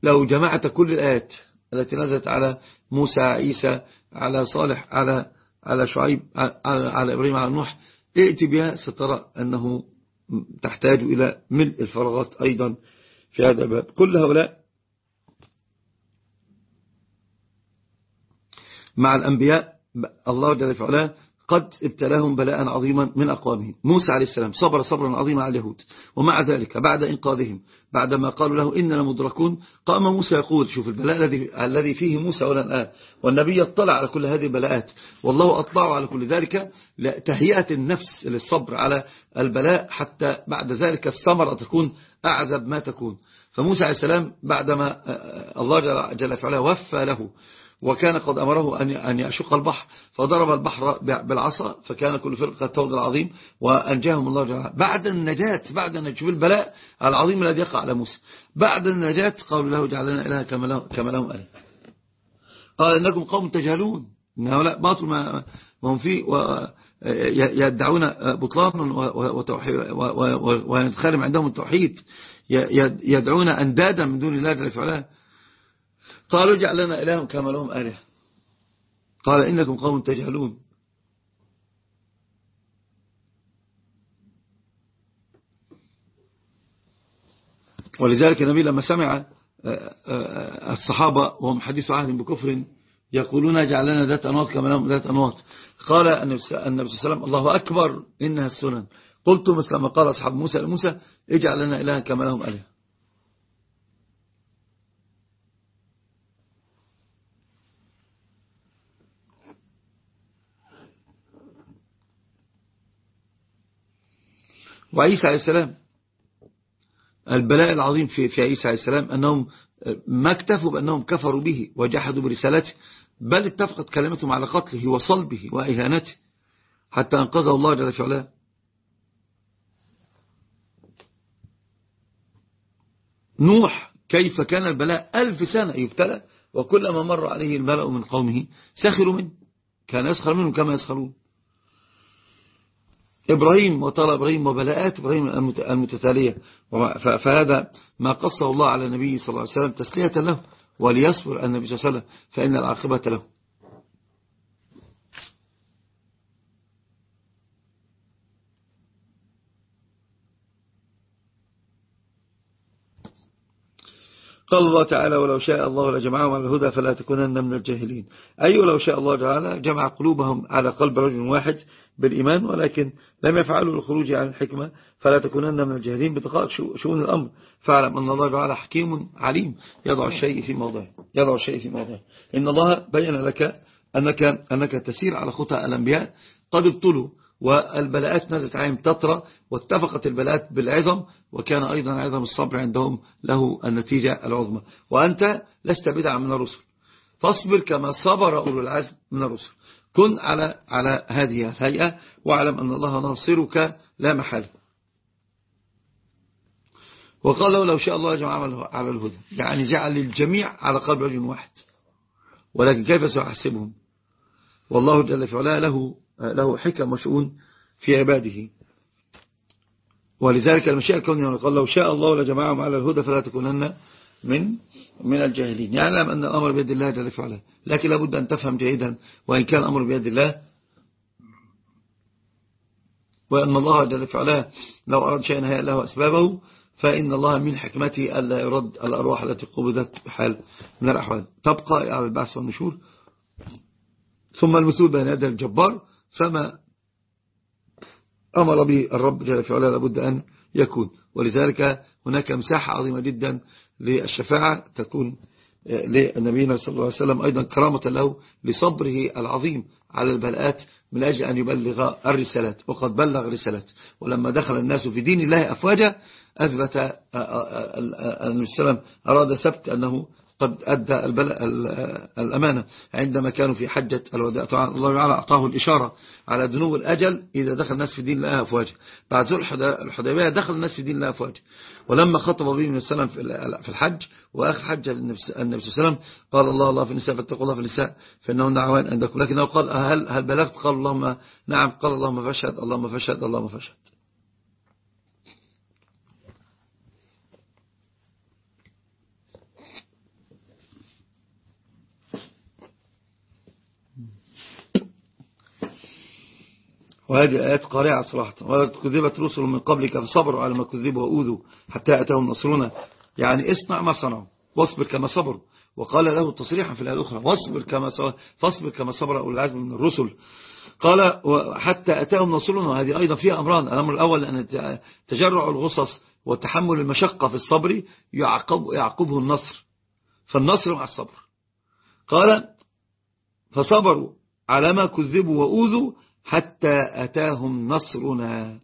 لو جمعت كل الآيات التي نزلت على موسى عيسى على صالح على على شعيب على, على إبراهيم على نوح ائت بها سترى أنه تحتاج إلى ملء الفراغات أيضا في هذا الباب. كل هؤلاء مع الأنبياء الله جل وعلا قد ابتلاهم بلاء عظيما من أقوامهم. موسى عليه السلام صبر صبرا عظيما على اليهود. ومع ذلك بعد إنقاذهم بعدما قالوا له إننا مدركون قام موسى يقول شوف البلاء الذي الذي فيه موسى ولا الآن والنبي اطلع على كل هذه البلاءات والله أطلعه على كل ذلك تهيئة النفس للصبر على البلاء حتى بعد ذلك الثمرة تكون أعزب ما تكون. فموسى عليه السلام بعدما الله جل وعلا وفى له وكان قد أمره أن يشق البحر فضرب البحر بالعصا فكان كل فرقة التوض العظيم وأنجاهم الله جل بعد النجاة بعد أن نشوف البلاء العظيم الذي يقع على موسى. بعد النجاة قالوا له جعلنا إله كما لهم أله قال إنكم قوم تجهلون. إن هؤلاء باطل ما هم فيه يدعون بطلان ويدخلهم عندهم التوحيد. يدعون أندادا من دون الله جل وعلا. قالوا اجعل لنا إلها كما لهم آلهة. قال إنكم قوم تجهلون. ولذلك النبي لما سمع آه، آه، الصحابة وهم حديث عهد بكفر يقولون اجعل لنا ذات أنواط كما لهم ذات أنواط. قال النبي صلى الله عليه وسلم الله أكبر إنها السنن. قلت مثل ما قال أصحاب موسى لموسى اجعل لنا إلها كما لهم آلهة. وعيسى عليه السلام البلاء العظيم في, في عيسى عليه السلام أنهم ما اكتفوا بأنهم كفروا به وجحدوا برسالته بل اتفقت كلمتهم على قتله وصلبه وإهانته حتى أنقذه الله جل في نوح كيف كان البلاء؟ ألف سنة يبتلى وكلما مر عليه الملأ من قومه سخروا منه كان يسخر منهم كما يسخرون. إبراهيم وطال إبراهيم وبلاءات إبراهيم المتتالية. فهذا ما قصه الله على النبي صلى الله عليه وسلم تسلية له وليصبر النبي صلى الله عليه وسلم فإن العاقبة له. قال الله تعالى ولو شاء الله لجمعهم على الهدى فلا تكونن من الجاهلين. أي أيوة لو شاء الله تعالى جمع قلوبهم على قلب رجل واحد بالإيمان ولكن لم يفعلوا الخروج عن الحكمة فلا تكونن من الجاهلين بتقاء شؤون الأمر. فاعلم أن الله تعالى حكيم عليم. يضع الشيء في موضعه يضع الشيء في موضعه إن الله بين لك أنك, أنك تسير على خطى الأنبياء. قد ابتلوا والبلاءات نزلت عليهم تطرى واتفقت البلاءات بالعظم وكان أيضا عظم الصبر عندهم له النتيجة العظمى. وأنت لست بدعا من الرسل. فاصبر كما صبر أولو العزم من الرسل. كن على على هذه الهيئة واعلم أن الله ناصرك لا محل وقال له لو شاء الله جمع على الهدى. يعني جعل الجميع على قلب رجل واحد. ولكن كيف سيحسبهم والله جل في علاه له له حكم وشؤون في عباده. ولذلك المشيئة الكونية قال لو شاء الله لجمعهم على الهدى فلا تكونن من من الجاهلين. يعلم أن الأمر بيد الله جل وعلا لكن لابد أن تفهم جيدا وإن كان الأمر بيد الله. وأن الله جل وعلا لو أراد شيئا هيئ له أسبابه فإن الله من حكمته ألا يرد الأرواح التي قبضت بحال من الأحوال. تبقى على البعث والنشور. ثم المثول بين يدي الجبار فما أمر به الرب جل وعلا لابد أن يكون. ولذلك هناك مساحة عظيمة جدا للشفاعة تكون لنبينا صلى الله عليه وسلم. أيضا كرامة له لصبره العظيم على البلاءات من أجل أن يبلغ الرسالات. وقد بلغ الرسالات ولما دخل الناس في دين الله أفواجا أثبت النبي صلى الله عليه وسلم أراد ثبت أنه قد أدى الأمانة عندما كانوا في حجة الوداع. الله تعالى أعطاه الإشارة على دنو الأجل إذا دخل الناس في دين الله أفواجا. بعد ذو الحديبية دخل الناس في دين الله أفواجا. ولما خطب به من السلام في الحج وآخر حج النبي صلى الله عليه وسلم قال الله الله في النساء فاتقوا الله في النساء فإنه دعوان عندكم. لكنه قال هل, هل بلغت؟ قال اللهم نعم. قال اللهم فاشهد اللهم فاشهد اللهم فاشهد. وهذه آيات قارعة صراحة. ولا كذبت رسل من قبلك فصبروا على ما كذبوا وأوذوا حتى أتهم نصرنا. يعني اصنع ما صنعوا. واصبر كما صبروا. وقال له تصريحا في الآية الأخرى. واصبر كما فاصبر كما صبر أولي العزم من الرسل. قال حتى أتاهم نصرنا. وهذه أيضا فيها أمران. الأمر الأول أن تجرع الغصص وتحمل المشقة في الصبر يعقب يعقبه النصر. فالنصر مع الصبر. قال فصبروا على ما كذبوا وأوذوا حتى أتاهم نصرنا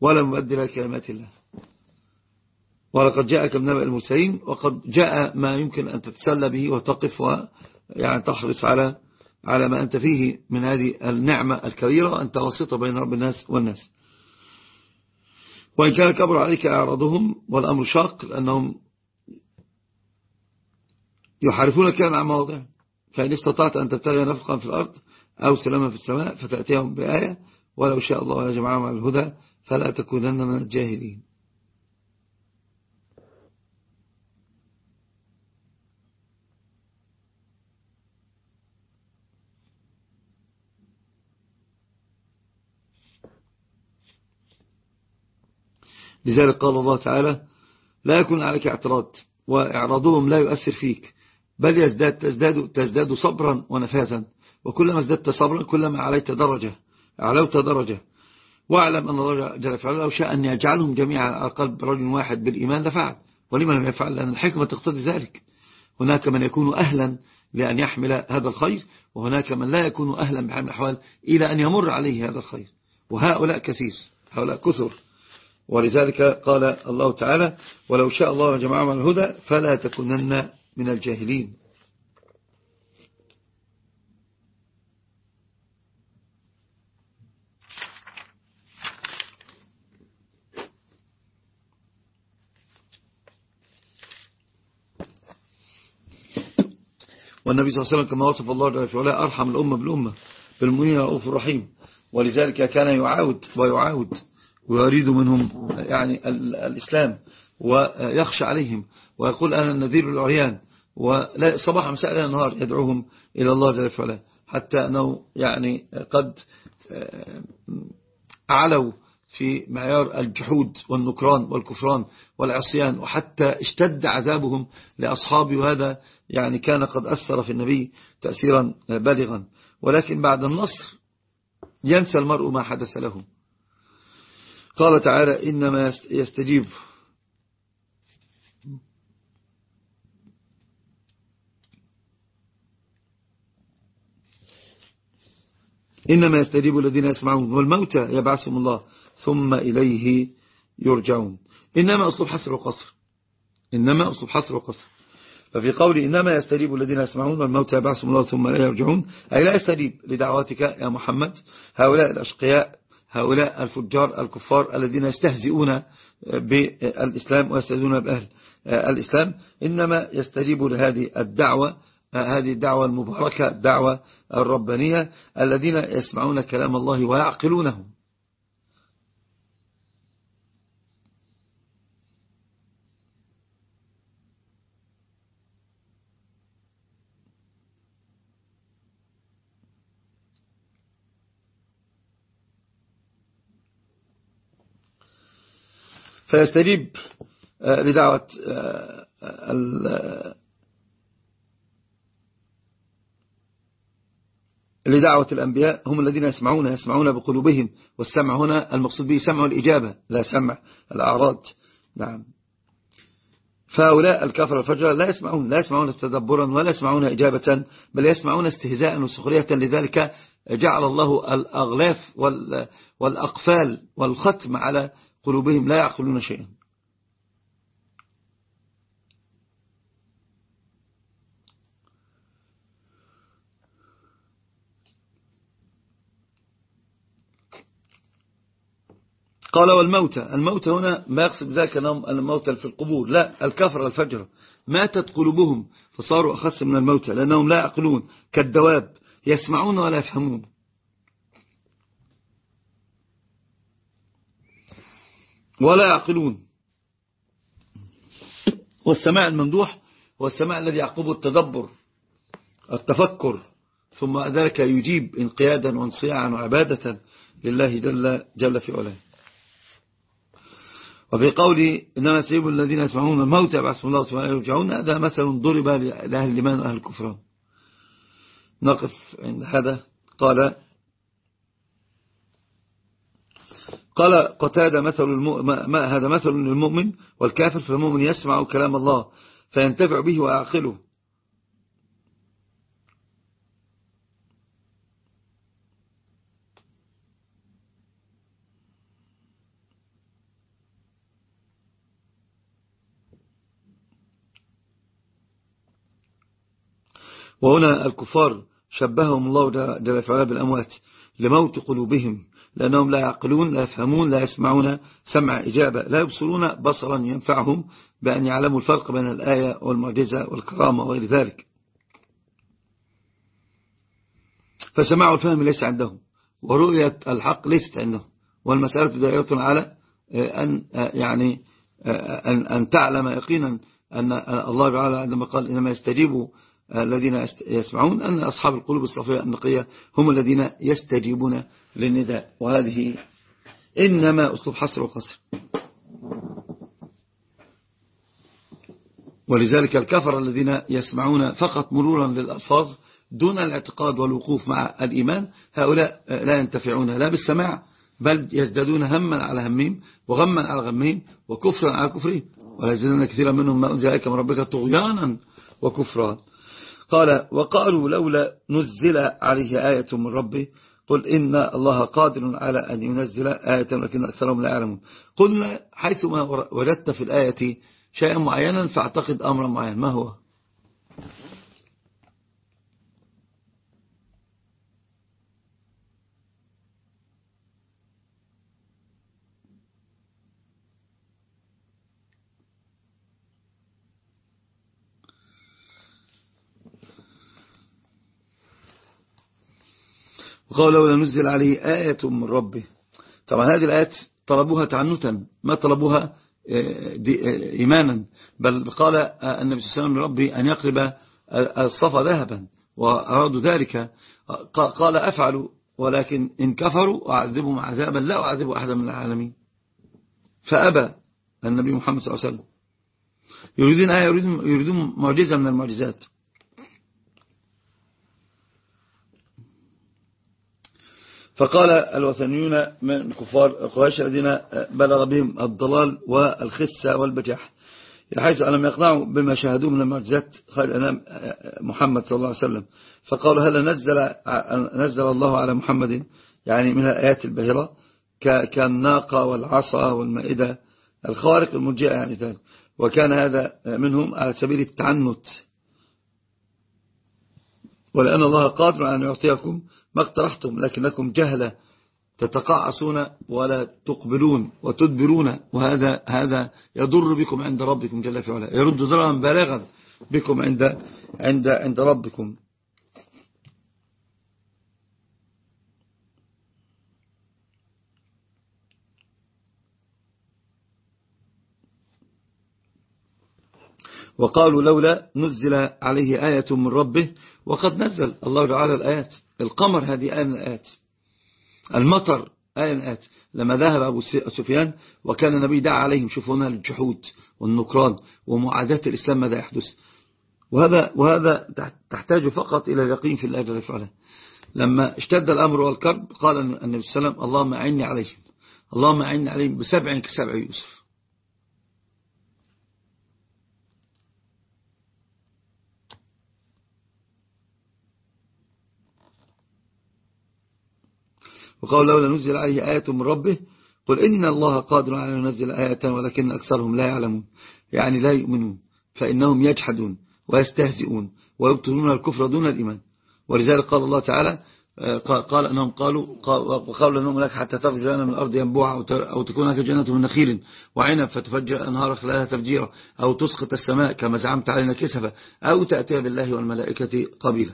ولم يبدل كلمات الله. ولقد جاءك من نبأ المرسلين وقد جاء ما يمكن أن تتسلى به وتقف ويعني تحرص على على ما أنت فيه من هذه النعمة الكبيرة أنت وسط بين رب الناس والناس. وإن كان كبر عليك إعراضهم والأمر شاق لأنهم يحارفون الكلام عن مواضعه فإن استطعت أن تبتغي نفقا في الأرض أو سلاما في السماء فتأتيهم بآية ولو شاء الله ولا جمعهم على الهدى فلا تكونن من الجاهلين. لذلك قال الله تعالى لا يكون عليك اعتراض وإعراضهم لا يؤثر فيك بل يزداد تزداد, تزداد صبرا ونفاذا. وكلما ازددت صبرا كلما عليت درجة علوت درجة. واعلم أن الله جل وعلا لو شاء أن يجعلهم جميعا على قلب رجل واحد بالإيمان لفعل. ولما لم يفعل؟ لأن الحكمة تقتضي ذلك. هناك من يكون أهلا لأن يحمل هذا الخير وهناك من لا يكون أهلا بحمل الأحوال إلى أن يمر عليه هذا الخير. وهؤلاء كثير هؤلاء كثر. ولذلك قال الله تعالى ولو شاء الله جمعهم الهدى فلا تكونن من الجاهلين. والنبي صلى الله عليه وسلم كما وصف الله جل وعلا أرحم الأمة بالأمة بالمؤمنين رؤوف رحيم ولذلك كان يعاود ويعاود ويريد منهم يعني الإسلام ويخشى عليهم. ويقول أنا النذير العريان ولا صباح مساء إلى النهار يدعوهم إلى الله جل وعلا حتى أنه يعني قد آه، أعلوا في معيار الجحود والنكران والكفران والعصيان وحتى اشتد عذابهم لأصحابه وهذا يعني كان قد أثر في النبي تأثيرا بالغا. ولكن بعد النصر ينسى المرء ما حدث له. قال تعالى إنما يستجيب. إنما يستجيب الذين يسمعون. والموتى يبعثهم الله. ثم إليه يرجعون. إنما أصلب حسر وقصر إنما أصلب حسر وقصر ففي قول إنما يستجيب الذين يسمعون والموتى يبعثهم الله ثم إليه يرجعون. أي لا يستجيب لدعواتك يا محمد. هؤلاء الأشقياء هؤلاء الفجار الكفار الذين يستهزئون بالإسلام ويستهزئون بأهل الإسلام. إنما يستجيب لهذه الدعوة هذه الدعوة المباركة الدعوة الربانية الذين يسمعون كلام الله ويعقلونه. فيستجيب آه، لدعوة آه، لدعوة الأنبياء. هم الذين يسمعون يسمعون بقلوبهم والسمع هنا المقصود به سمع الإجابة لا سمع الأعراض. نعم. فهؤلاء الكفر والفجر لا يسمعون لا يسمعون تدبرا ولا يسمعون إجابة بل يسمعون استهزاء وسخرية. لذلك جعل الله الأغلاف والأقفال والختم على قلوبهم لا يعقلون شيئا. قال والموتى الموتى هنا ما يقصد ذلك أنهم الموتى في القبور لا الكفر الفجر. ماتت قلوبهم فصاروا أخص من الموتى لأنهم لا يعقلون كالدواب يسمعون ولا يفهمون. ولا يعقلون. والسماع الممدوح هو السماع الذي يعقبه التدبر التفكر ثم ذلك يجيب انقيادا وانصياعا وعبادة لله جل, جل في علاه. وفي قوله إنما سيب الذين يسمعون الموت يبعث الله ثم يرجعون هذا مثل ضرب لأهل الإيمان وأهل الكفران. نقف عند هذا. قال قال قتادة مثل الم... هذا مثل للمؤمن والكافر فالمؤمن يسمع كلام الله فينتفع به ويعقله وهنا الكفار شبههم الله جل في بالأموات لموت قلوبهم. لأنهم لا يعقلون لا يفهمون لا يسمعون سمع إجابة لا يبصرون بصرا ينفعهم بأن يعلموا الفرق بين الآية والمعجزة والكرامة وغير ذلك. فسماع الفهم ليس عندهم ورؤية الحق ليست عندهم والمسألة دائرة على أن يعني أن, أن تعلم يقينا أن الله تعالى عندما قال إنما يستجيبوا الذين يسمعون أن أصحاب القلوب الصفية النقية هم الذين يستجيبون للنداء. وهذه إنما أسلوب حصر وقصر. ولذلك الكفر الذين يسمعون فقط مرورا للألفاظ دون الاعتقاد والوقوف مع الإيمان هؤلاء لا ينتفعون لا بالسماع بل يزدادون هما على همهم وغما على غمهم وكفرا على كفرهم. ولا كثيرا منهم ما أنزل عليك من ربك طغيانا وكفرا. قال وقالوا لولا نزل عليه آية من ربه قل إن الله قادر على أن ينزل آية لكن أكثرهم لا يعلمون. قلنا حيثما وجدت في الآية شيئا معينا فاعتقد أمرا معين ما هو؟ وقال لولا نزل عليه آية من ربه. طبعا هذه الآيات طلبوها تعنتا ما طلبوها آه، آه، إيمانا. بل قال آه، النبي صلى الله عليه وسلم لربي أن يقلب الصفا ذهبا وأرادوا ذلك. قال أفعلوا ولكن إن كفروا أعذبهم عذابا لا أعذب أحدا من العالمين. فأبى النبي محمد صلى الله عليه وسلم. يريدون آية يريدون معجزة من المعجزات. فقال الوثنيون من كفار قريش الذين بلغ بهم الضلال والخسة والبجاح حيث ألم يقنعوا بما شاهدوه من المعجزات خير الأنام محمد صلى الله عليه وسلم. فقالوا هل نزل, نزل الله على محمد؟ يعني من الآيات البهرة كالناقة والعصا والمائدة الخوارق المرجئة يعني ذلك. وكان هذا منهم على سبيل التعنت. ولأن الله قادر أن يعطيكم ما اقترحتم لكنكم جهلة تتقاعسون ولا تقبلون وتدبرون وهذا هذا يضر بكم عند ربكم جل في يرد ضررا بالغا بكم عند عند عند ربكم. وقالوا لولا نزل عليه آية من ربه وقد نزل الله تعالى الآيات القمر هذه آية من الآيات المطر آية من الآيات لما ذهب أبو سفيان وكان النبي دعا عليهم شوفوا هنا الجحود والنكران ومعاداة الإسلام ماذا يحدث؟ وهذا, وهذا تحتاج فقط إلى اليقين في الله جل وعلا لما اشتد الأمر والكرب قال النبي صلى الله عليه وسلم اللهم أعني عليهم اللهم أعني عليهم بسبع كسبع يوسف. وقال لولا نزل عليه آية من ربه قل إن الله قادر على أن ينزل آية ولكن أكثرهم لا يعلمون. يعني لا يؤمنون. فإنهم يجحدون ويستهزئون ويبطلون الكفر دون الإيمان. ولذلك قال الله تعالى قال أنهم قالوا وقالوا لهم لك حتى تخرج لنا من الأرض ينبوعا أو تكون لك جنة من نخيل وعنب فتفجر أنهار خلالها تفجيرا أو تسقط السماء كما زعمت علينا كسفا أو تأتي بالله والملائكة قبيلا.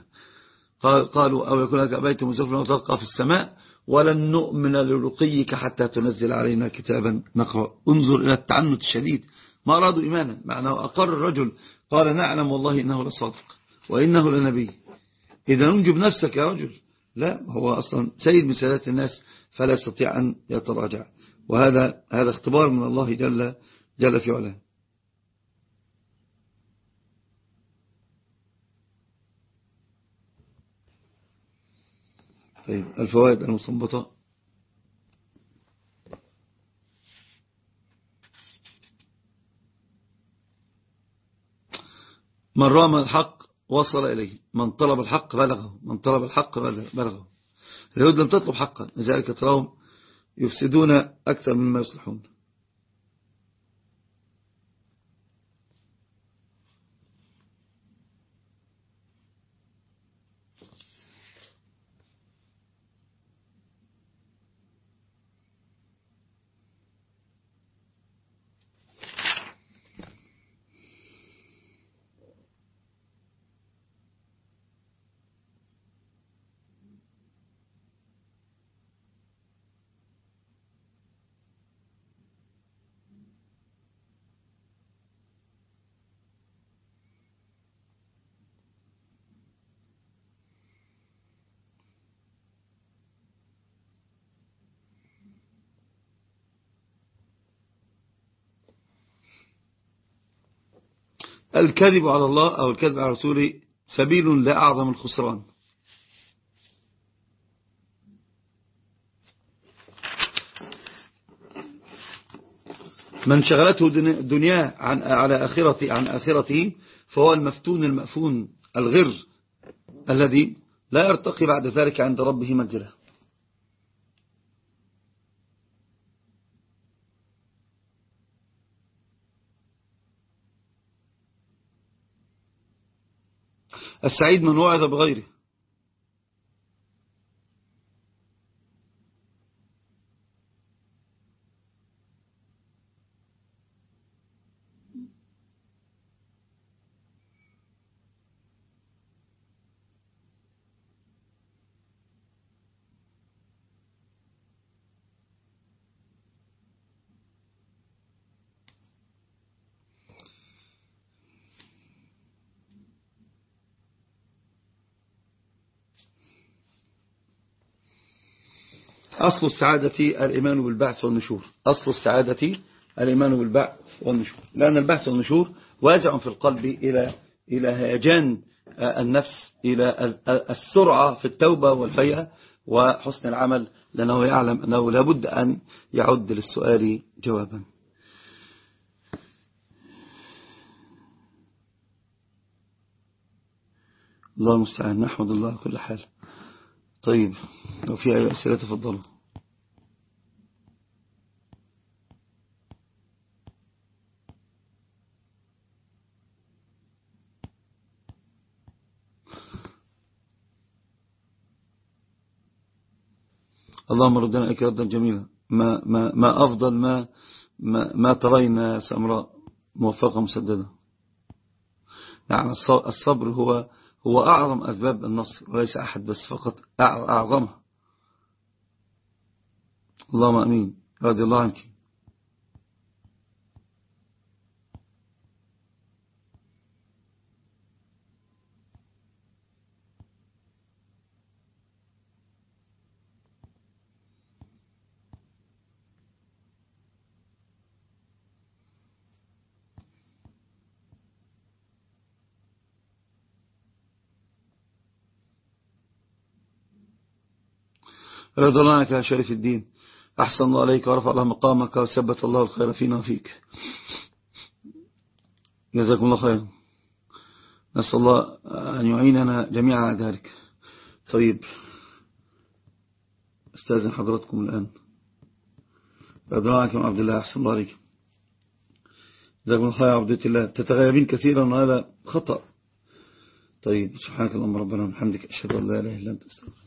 قالوا أو يكون لك بيت مزفر وتلقى في السماء ولن نؤمن لرقيك حتى تنزل علينا كتابا نقرأ. انظر إلى التعنت الشديد. ما أرادوا إيمانا معناه أقر الرجل. قال نعلم والله إنه لصادق وإنه لنبي. إذا ننجب نفسك يا رجل. لا هو أصلا سيد من سادات الناس فلا يستطيع أن يتراجع. وهذا هذا اختبار من الله جل, جل في علاه. طيب الفوائد المستنبطة من رام الحق وصل إليه من طلب الحق بلغه من طلب الحق بلغه. اليهود لم تطلب حقا لذلك تراهم يفسدون أكثر مما يصلحون. الكذب على الله أو الكذب على رسوله سبيل لا أعظم الخسران. من شغلته الدنيا عن على آخرته عن آخرته فهو المفتون المأفون الغر الذي لا يرتقي بعد ذلك عند ربه منزله السعيد من وعظ بغيره. أصل السعادة الإيمان بالبعث والنشور. أصل السعادة الإيمان بالبعث والنشور. لأن البعث والنشور وازع في القلب إلى إلى هيجان النفس إلى السرعة في التوبة والفيئة وحسن العمل لأنه يعلم أنه لابد أن يعد للسؤال جوابا. الله المستعان. نحمد الله كل حال. طيب لو في أي أسئلة تفضلوا. اللهم ردنا إليك ردا جميلا. ما, ما, ما أفضل ما, ما, ما ترين سمراء. موفقة مسددة. نعم الصبر هو هو أعظم أسباب النصر وليس أحد بس فقط أعظمها. اللهم أمين. رضي الله عنك. رضا الله عنك يا شريف الدين. أحسن الله عليك ورفع الله مقامك وثبت الله الخير فينا وفيك. جزاكم الله خير نسأل الله أن يعيننا جميعا على ذلك. طيب أستأذن حضراتكم الآن. عنك عبد الله أحسن الله عليك. جزاكم الله خير عبدة الله. تتغيبين كثيرا وهذا خطأ. طيب سبحانك اللهم ربنا وبحمدك أشهد أن لا إله إلا أنت أستغفرك.